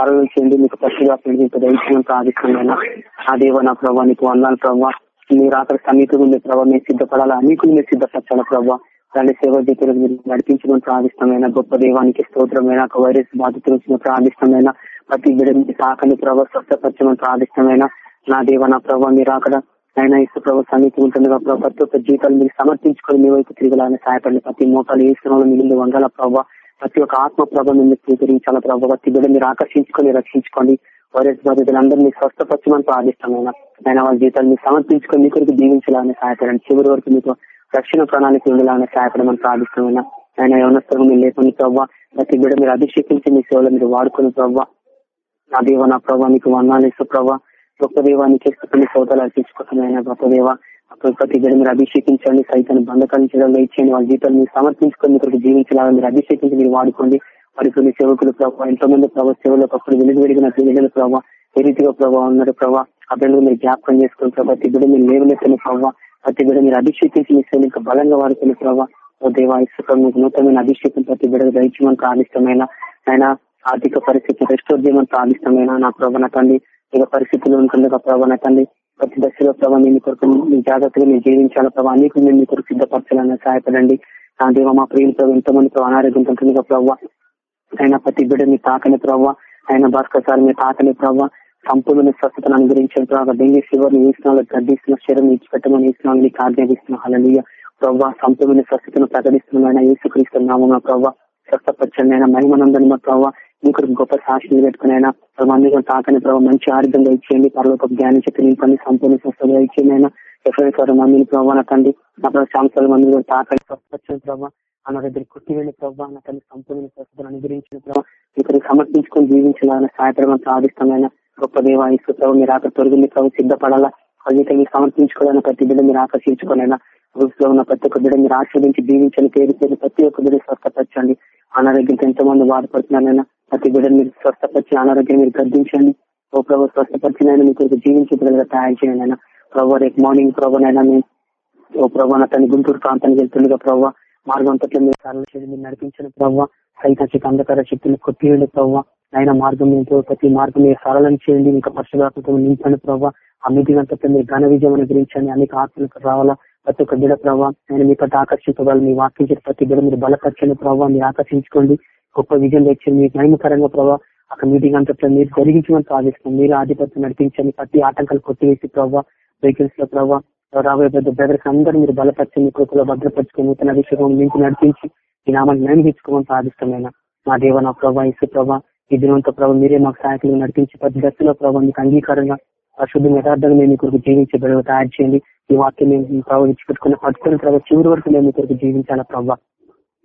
సరళం చేయండి. మీకు ప్రార్థిస్తున్నాయినా ఆ దేవ నా ప్రభావ నీకు వందాలు ప్రభావ మీరు అక్కడ సమీపంగా ఉండే ప్రభావ మీరు సిద్ధపడాలా? అనేకులు మీరు సిద్ధపరచాలా ప్రభావ దాని సేవ జీతులకు మీరు నడిపించమని ప్రార్థిష్టమైన గొప్ప దేవానికి స్తోత్రమైన ఒక వైరస్ బాధితులు వచ్చిన ప్రార్థిష్టమైన ప్రతి బిడ్డ తాకని ప్రభావ స్వస్థపరచమని ప్రార్థిష్టమైన నా దేవ నా ప్రభావ మీరు అక్కడ ఆయన ఇసు ప్రభావ సన్నిధి ఉంటుండగా ప్రభావ ప్రతి ఒక్క జీవితాలు మీరు సమర్పించుకొని మీ వైపు తిరగలని సహాయపడండి. ప్రతి మోటాలు వేసుకున్న మిగిలిన వంగాల ప్రభావ ప్రతి ఒక్క ఆత్మ ప్రభావం మీరు స్వీకరించాల ప్రభావ ప్రతి బిడ్డ మీరు ఆకర్షించుకొని రక్షించుకోండి. వైరస్ బాధితులందరినీ స్వస్థపరచమని ప్రార్థిస్తామైనా ఆయన వాళ్ళ జీవితాన్ని సమర్పించుకొని మీ కొరకు జీవించాలని సహాయపడండి. చివరి వరకు మీకు రక్షణ ప్రణాళిక ఉండాలని సహాయపడమని ప్రార్థిస్తామైనా ఆయన యవనస్తులు మీరు లేకుండా ప్రవ్వా ప్రతి బిడ్డ మీరు అభిషేకించి మీ సేవలు మీరు వాడుకుని ప్రభావ నా దేవ నా ప్రభావ నీకు వర్ణాలు ఇస్తూ ప్రభావ గొప్ప దేవాన్ని కొన్ని సోదాలు అర్పించుకుంటున్నాయన గొప్ప దేవ. ప్రతి బిడ్డ మీరు అభిషేకించండి సైతాన్ని బంధకరించడంలో ఇచ్చేయండి వాళ్ళ జీవితాలు మీరు సమర్పించుకొని మీకు జీవించాలని మీరు అభిషేకించి మీరు వాడుకోండి. వారి కొన్ని సేవకులు ప్రభావ ఎంతో మంది ప్రభావ సేవలు ఒకప్పుడు వెలుగు వెలిగిన బిడ్డల ప్రభావ ఏ రీతిగా ప్రభావ ఉన్నారు ప్రభావ ఆ బిడ్డలు మీరు జ్ఞాపకం చేసుకుని ప్రభావ ప్రతి బిడ్డ మీరు లేవనెత్తిన ప్రభావ ప్రతి బిడ్డ మీరు అభిషేకించి మీ సేవలు ఇంకా బలంగా వాడుకునే ప్రభావ ఓ దేవా మీకు నూతనమైన అభిషేకం ప్రతి బిడ్డకు దయచమని ప్రార్థిష్టమైన ఆయన ఆర్థిక పరిస్థితి రెస్టోర్ చేయమని ప్రార్థిష్టమైన నా ప్రభావ నా తండ్రి ఇక పరిస్థితులు ఉంటుంది ప్రభావ నా తండ్రి. ప్రతి దశలో ప్రభావ మీ కొరకు మీ జాగ్రత్తగా మీరు జీవించాల ప్రభావ అనేక మేము మీ కొరకు సిద్ధపరచాలని సహాయపడండి. నా దేవ మా ప్రియులు ప్రభావ ఎంతో మంది ప్రభావ అనారోగ్యం ఉంటుందిగా ప్రభావ ఆయన ప్రతి బిడ్డ మీ తాకని ప్రభావ ఆయన భాస్కర్ మీ తాకని ప్రభావ సంపూర్ణ స్వస్థతను అనుగ్రహించిన ప్రభావ డెంగ్యూ ఫీవర్ ఇస్తున్నాను గడ్డిస్తున్న శరీరం ఇచ్చిపెట్టమని ఇస్తున్నాను మీకు ఆజ్ఞాపిస్తున్న హలలియ ప్రభావ సంపూర్ణ స్వస్థతను ప్రకటిస్తున్నాం. ఆయన యేసుక్రీస్తు నామం ప్రభావ స్వస్థపరచండి. అయినా మహిమనందని మా ప్రభావ మీకు గొప్ప సాక్షులు పెట్టుకునైనా అయినా మందిగా తాకని ప్రభావ మంచి ఆరోగ్యంగా ఇచ్చేయండి. పర్లోక జ్ఞానం చెప్పి నింపండి సంపూర్ణ స్వస్థగా ఇచ్చేయండి అయినా ఎఫ్ఐఆర్ మందిని ప్రభావ నా తండ్రి నా ప్రభావ సంవత్సరాల మంది కూడా తాకని స్వస్థపరచండి ప్రభావ అన్న దగ్గర కుట్టివేని ప్రభావ నా తల్లి సంపూర్ణ స్వస్థతను అనుగ్రహించిన ప్రభావ ఇక్కడ సమర్పించుకొని జీవించాలని సహాయపడమని ప్రార్థిస్తామైన గొప్ప దేవ ఇసు ప్రభావ మీరు అక్కడ తొలగింది మీ సిద్ధపడాలా? జీవితం మీరు సమర్పించుకోవాలని ప్రతి బిడ్డ మీరు ఆకర్షించుకోలేనా రూపులో ఉన్న ప్రతి ఒక్క బిడ్డ మీరు ఆశ్రదించి జీవించని పేరు పేరు ప్రతి ఒక్క బిడ్డ స్వస్థపరచండి. అనారోగ్యంతో ఎంతో మంది బాధపడుతున్నారైనా ప్రతి బిడ్డ మీరు స్వస్థపరిచి అనారోగ్యం మీరు గర్దించండి ఓ ప్రభు స్వస్థపరిచిన మీకు జీవించే బిడ్డలుగా తయారు చేయండి ఆయన ప్రభావ రేపు మార్నింగ్ ప్రభావనైనా మేము ఓ ప్రభావ తన గుంటూరు ప్రాంతానికి వెళ్తుండగా ప్రభావ మార్గం పట్ల మీరు సరళ చేయండి మీరు నడిపించిన ప్రభావ సైతాచిక అంధకార శక్తిని కొట్టివేయండి ప్రభావ ఆయన మార్గం ఏంటో ప్రతి మార్గం మీరు సరళం చేయండి. ఇంకా పరిశుభాత్మతో నింపండి ప్రభావ ఆ మీటింగ్ అంతా మీరు ఘన విజయం అనుగ్రహించండి. అనేక ఆత్మలకు రావాలా. ప్రతి ఒక్క బిడ ప్రభావ ఆయన మీ పట్ల ఆకర్షించగలరు మీ వాక్యం ప్రతి బిడ మీరు బలపరచండి ప్రభావ మీరు ఆకర్షించుకోండి. గొప్ప విజయం తెచ్చింది. మీకు మహిమకరంగా ప్రభావ అక్కడ మీటింగ్ అంతట్లో మీరు జరిగించమని ప్రార్థిస్తున్నాం మీరు ఆధిపత్యం నడిపించండి. ప్రతి ఆటంకాలు కొట్టివేసి ప్రభావ వెహికల్స్లో ప్రభావ రాబోయే పెద్ద బ్రదర్స్ అందరూ మీరు బలపరిచి కృపలో భద్రపరుచుకొని నూతన అభిషేకం మించి నడిపించి ఈ నామాన్ని నేను తెచ్చుకోమని మా దేవ నా ప్రభా ఇసు ప్రభా ఈ దినంతో ప్రభావ మీరే మాకు సహాయకులు నడిపించి ప్రతి దశలో ప్రభావ మీకు అంగీకారంగా అశుద్ధ యథార్థంగా మేము మీ కొరకు జీవించే బిడ్డలు తయారు చేయండి. ఈ వాక్యం మేము ప్రభావ ఇచ్చిపెట్టుకుని పట్టుకుని ప్రభావ చివరి వరకు మేము మీ కొరకు జీవించాలా ప్రభావ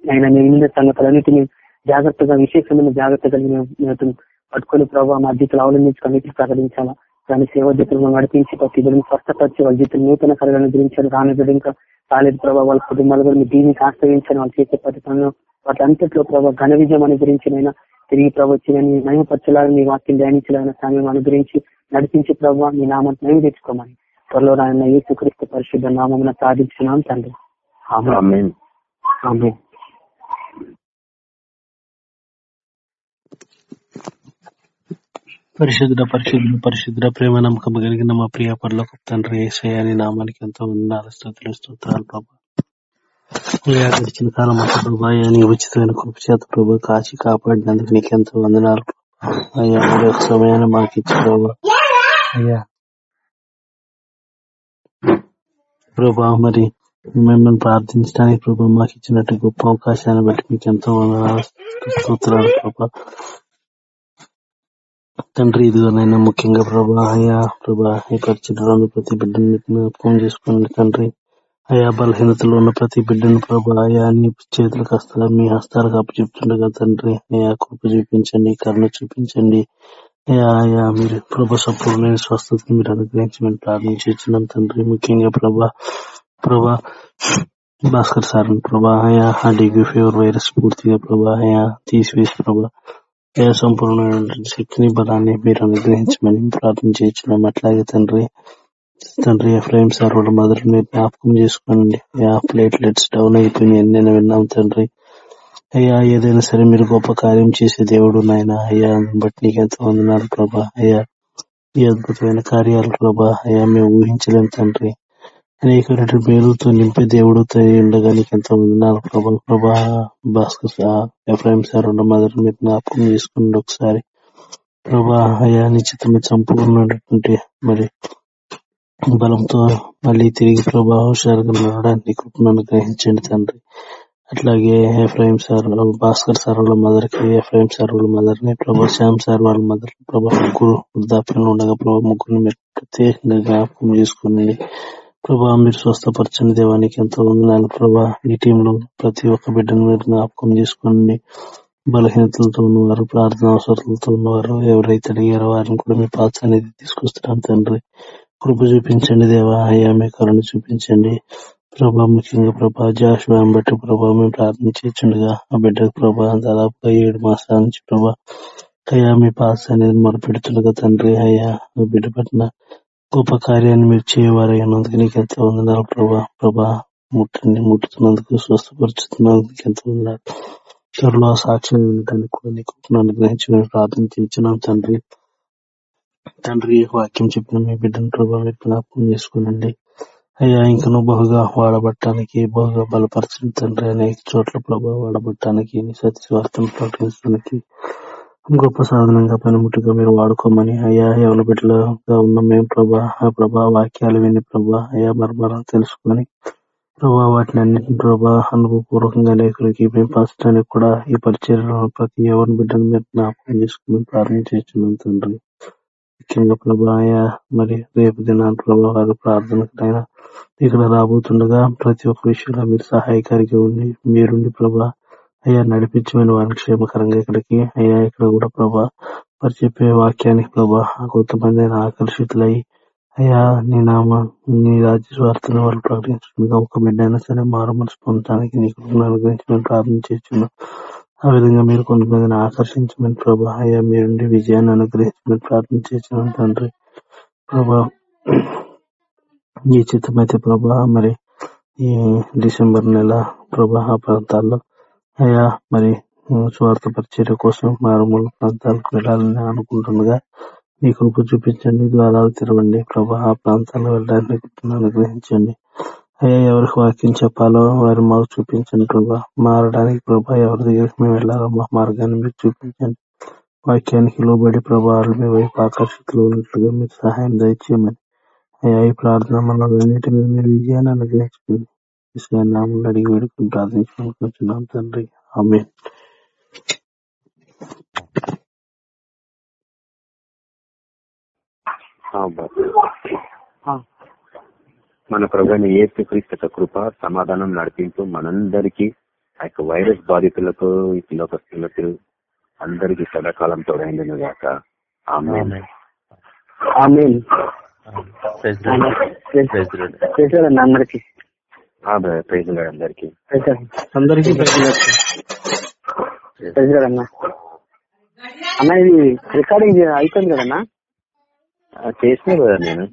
ఆయన మేము సంగతులన్నిటినీ జాగ్రత్తగా విశేషమైన జాగ్రత్త కలిగి మేము పట్టుకుని ప్రభావ మా జీతులు అవలంబించుకొని ప్రకటించాలా? దాని సేవ జీతులను నడిపించి ప్రతి బిడ్డను స్వస్థపరిచి వాళ్ళ జీతులు నూతన కళలను గురించారు రాని బిడ్డ ఇంకా రాలేదు ప్రభావ వాళ్ళ కుటుంబాలు కూడా మీ దీనికి ఆశ్రయించాను వాళ్ళు చేసే ప్రతి పనులు. వాటి అంతట్లో ప్రభావ ఘన విజయం అనుగ్రహించినైనా తిరిగి ప్రవచ్చిన మహిమపరచలాగా మీ వాక్యం ధ్యానించాలని సమయం అనుగ్రహించి నడిపించి ప్రభావ మీ నామం మేము తెచ్చుకోమని. త్వరలో రాయన యేసుక్రీస్తు పరిశుద్ధ నామం సాధించినాం తండ్రి. పరిశుద్ధ పరిశుద్ధ పరిశుద్ధ ప్రేమ నమ్మకం కలిగిన మా ప్రియ పర్లకు తండ్రి అని నామానికి ఎంతో వందనాలు స్థుతులు స్తోత్రాలు ప్రభా. గడిచిన కాలం అంతా ప్రభా నీ ఉచితమైన కృప చేత ప్రభా కాచి కాపాడినందుకు నీకు ఎంతో వందనాలు అయ్యా మరి ఒక సమయాన్ని మాకు ఇచ్చి ప్రభా. అయ్యా. ప్రభా మరి మిమ్మల్ని ప్రార్థించడానికి ప్రభా మాకు ఇచ్చినట్టు గొప్ప అవకాశాన్ని బట్టి మీకు ఎంతో వందనాలు స్తోత్రాలు ప్రభా. తండ్రి ఇదిగోనైనా ముఖ్యంగా ప్రభా అయా ప్రభా ఈ పరిచయంలో ప్రతి బిడ్డని జ్ఞాపకం చేసుకోండి తండ్రి. అయా బలహీనతలో ఉన్న ప్రతి బిడ్డను ప్రభా అయా నీ చేతులకు హస్తాలు మీ హస్తాలకు అప్పచెప్తుండగా తండ్రి అయా కృప చూపించండి కరుణ చూపించండి. అయా అయా మీరు ప్రభా సంపూర్ణమైన స్వస్థత మీరు అనుగ్రహించి మేము ప్రార్థించున్నాం తండ్రి. ముఖ్యంగా ప్రభా ప్రభా భాస్కర్ సార్ ప్రభా అయా ఆ డెంగ్యూ ఫీవర్ వైరస్ పూర్తిగా ప్రభా అయా తీసివేసి ప్రభా ఏ సంపూర్ణమైన శక్తిని బలాన్ని మీరు అనుగ్రహించమని ప్రార్థన చేయించున్నాం. అట్లాగే తండ్రి తండ్రి ఎఫ్ఐఎం సార్ వాళ్ళ మదర్ మీరు జ్ఞాపకం చేసుకోండి ఆ ప్లేట్లెట్స్ డౌన్ అయిపోయినాయి. నేను విన్నాం తండ్రి. అయ్యా ఏదైనా సరే మీరు గొప్ప కార్యం చేసే దేవుడు నాయన. అయ్యా బట్టి నీకు ఎంతో వందనాలు ప్రభా. అయ్యా ఈ అద్భుతమైన కార్యాలు ప్రభా. అయ్యా మేము ఊహించలేం తండ్రి. అనేక మేలుతో నింపే దేవుడు ఉండగా నీకు ఎంతో వందనాలు Prabha Prabha Bhaskar F I M sir ఉన్న మదర్ మీరు జ్ఞాపకం చేసుకోండి ఒకసారి. ప్రభా అయా నిశ్చితమే సంపూర్ణమైనటువంటి మరి బలంతో మళ్ళీ తిరిగి ప్రభా హుషారుగా నడవడానికి కృపను అనుగ్రహించండి తండ్రి. అట్లాగే ఎఫ్రాయిం సార్ భాస్కర్ సార్ వాళ్ళ మదర్కి ఎఫ్రాయిం సార్ వాళ్ళ మదర్ని ప్రభా శ్యామ్ సార్ వాళ్ళ మదర్ ప్రభా ముగ్గురు వృద్ధాప్యంలో ఉండగా ప్రభా ముగ్గురిని మీరు ప్రత్యేకంగా జ్ఞాపకం చేసుకుని ప్రభా మీరు స్వస్థపరచని దేవానికి ఎంతో వందనాలు ప్రభా. ఈ టీంలో ప్రతి ఒక్క బిడ్డను మీరు జ్ఞాపకం చేసుకోండి. బలహీనతలతో ఉన్నవారు ప్రార్థన అవసరాలతో ఉన్నవారు ఎవరైతే అడిగారో వారిని కూడా మీ పాత్ర అనేది తీసుకొస్తున్నాను తండ్రి. కృప చూపించండి దేవా అయ్యా మీ కరుణ చూపించండి. ప్రభా ముఖ్యంగా ప్రభా జాషువా బట్టి ప్రభా మేము ప్రార్థించుండగా ఆ బిడ్డకు ప్రభా దాదాపుగా ఏడు మాసాల నుంచి ప్రభా అయ్యా మీ పాస్ అనేది మొరపెడుతుండగా తండ్రి అయ్యా బిడ్డ పట్ల గొప్ప కార్యాన్ని మీరు చేయవారైనందుకు నీకు ఎంతో వందనాలు ప్రభా. ప్రభా ముట్టండి ముట్టుతున్నందుకు స్వస్థపరుచుతున్నందుకు నీకు ఎంతో వందనాలు. త్వరలో సాక్ష్యం వినడానికి కూడా నీకు అనుగ్రహించి మేము ప్రార్థన చేయించున్నాం తండ్రి. తండ్రి వాక్యం చెప్పిన మీ బిడ్డను ప్రభావ మీరు జ్ఞాపకం చేసుకోనండి. అయ్యా ఇంకను బహుగా వాడబట్టడానికి బహుగా బలపరచండి తండ్రి. అనేక చోట్ల ప్రభావ వాడబట్టడానికి నీ ప్రకటించడానికి గొప్ప సాధనంగా పనిముట్టుగా మీరు వాడుకోమని. అయ్యా ఎవరి బిడ్డలుగా ఉన్న మేము ప్రభా. ఆ ప్రభా వాక్యాలు విని ప్రభా. అయ్యా మర్మరాలు తెలుసుకొని ప్రభా వాటిని అన్నింటిని ప్రభా అనుభవపూర్వకంగా అనేకులకి మేము పంచడానికి కూడా ఈ పరిచయం ప్రతి ఎవరిని బిడ్డను మీరు జ్ఞాపకం చేసుకుని ప్రార్థన చేస్తున్నాం తండ్రి. ముఖ్యంగా ప్రభా అయా మరి రేపు దినాన్ని ప్రభా వారి ప్రార్థనకైనా ఇక్కడ రాబోతుండగా ప్రతి ఒక్క విషయంలో మీరు సహాయకారిగా ఉండి మీరుండి ప్రభా అయ్యా నడిపించమని వారిని క్షేమకరంగా ఇక్కడికి. అయ్యా ఇక్కడ కూడా ప్రభా మరి చెప్పే వాక్యానికి ప్రభా కొంతమంది ఆయన ఆకర్షితులై. అయ్యా నీ నామ నీ రాజ్య స్వార్థను వాళ్ళు ప్రకటించకుండా ఒక బిడ్డైనా సరే మారు మనసు పొందడానికి నీ అనుగ్రహించి మేము ప్రార్థన చేస్తున్నాం. ఆ విధంగా మీరు కొంతమందిని ఆకర్షించమని ప్రభా అయ్యా మీరుండి విజయాన్ని అనుగ్రహించమని ప్రార్థన చేస్తున్నాం తండ్రి. ప్రభా ఈ చిత్తమైతే ప్రభా మరి ఈ డిసెంబర్ నెల ప్రభా ఆ ప్రాంతాల్లో అయ్యా మరి స్వార్థ పరిచర్య కోసం మారుమూల ప్రాంతాలకు వెళ్ళాలని అనుకుంటుండగా మీ కృప చూపించండి ద్వారాలు తెరవండి. ప్రభా ఆ ప్రాంతాల్లో వెళ్ళడానికి కృపను అనుగ్రహించండి. అయ్యా ఎవరికి వాక్యం చెప్పాలో వారు మాకు చూపించండి ప్రభా. మారడానికి ప్రభా ఎవరి దగ్గరికి మేము వెళ్ళాలో మా మార్గాన్ని మీరు చూపించండి. వాక్యానికి లోబడి ప్రభావాలు మీ వైపు ఆకర్షితులు ఉన్నట్లుగా మీరు సహాయం దయచేయమని. అయ్యా ఈ ప్రార్థన మనన్నిటి మీద మీరు విజయాన్ని అనుగ్రహించండి. అడిగి వేడుకుని ప్రార్థించుకుంటున్నాం తండ్రి ఆమె ఆ, మన ప్రభుత్వ ఏసు క్రీస్తు కృప సమాధానం నడిపింపు మనందరికీ ఆ యొక్క వైరస్ బాధితులకు ఈ లోకస్తులకు అందరికీ సదాకాలం తోడైంది గాక ఆమె అందరికీ ప్రైజ్ అందరికీ. అందరికీ ప్రైజ్ అన్న. అన్న ఇది రికార్డింగ్ అయిపోయింది కదన్నా? చేసిన కదా నేను.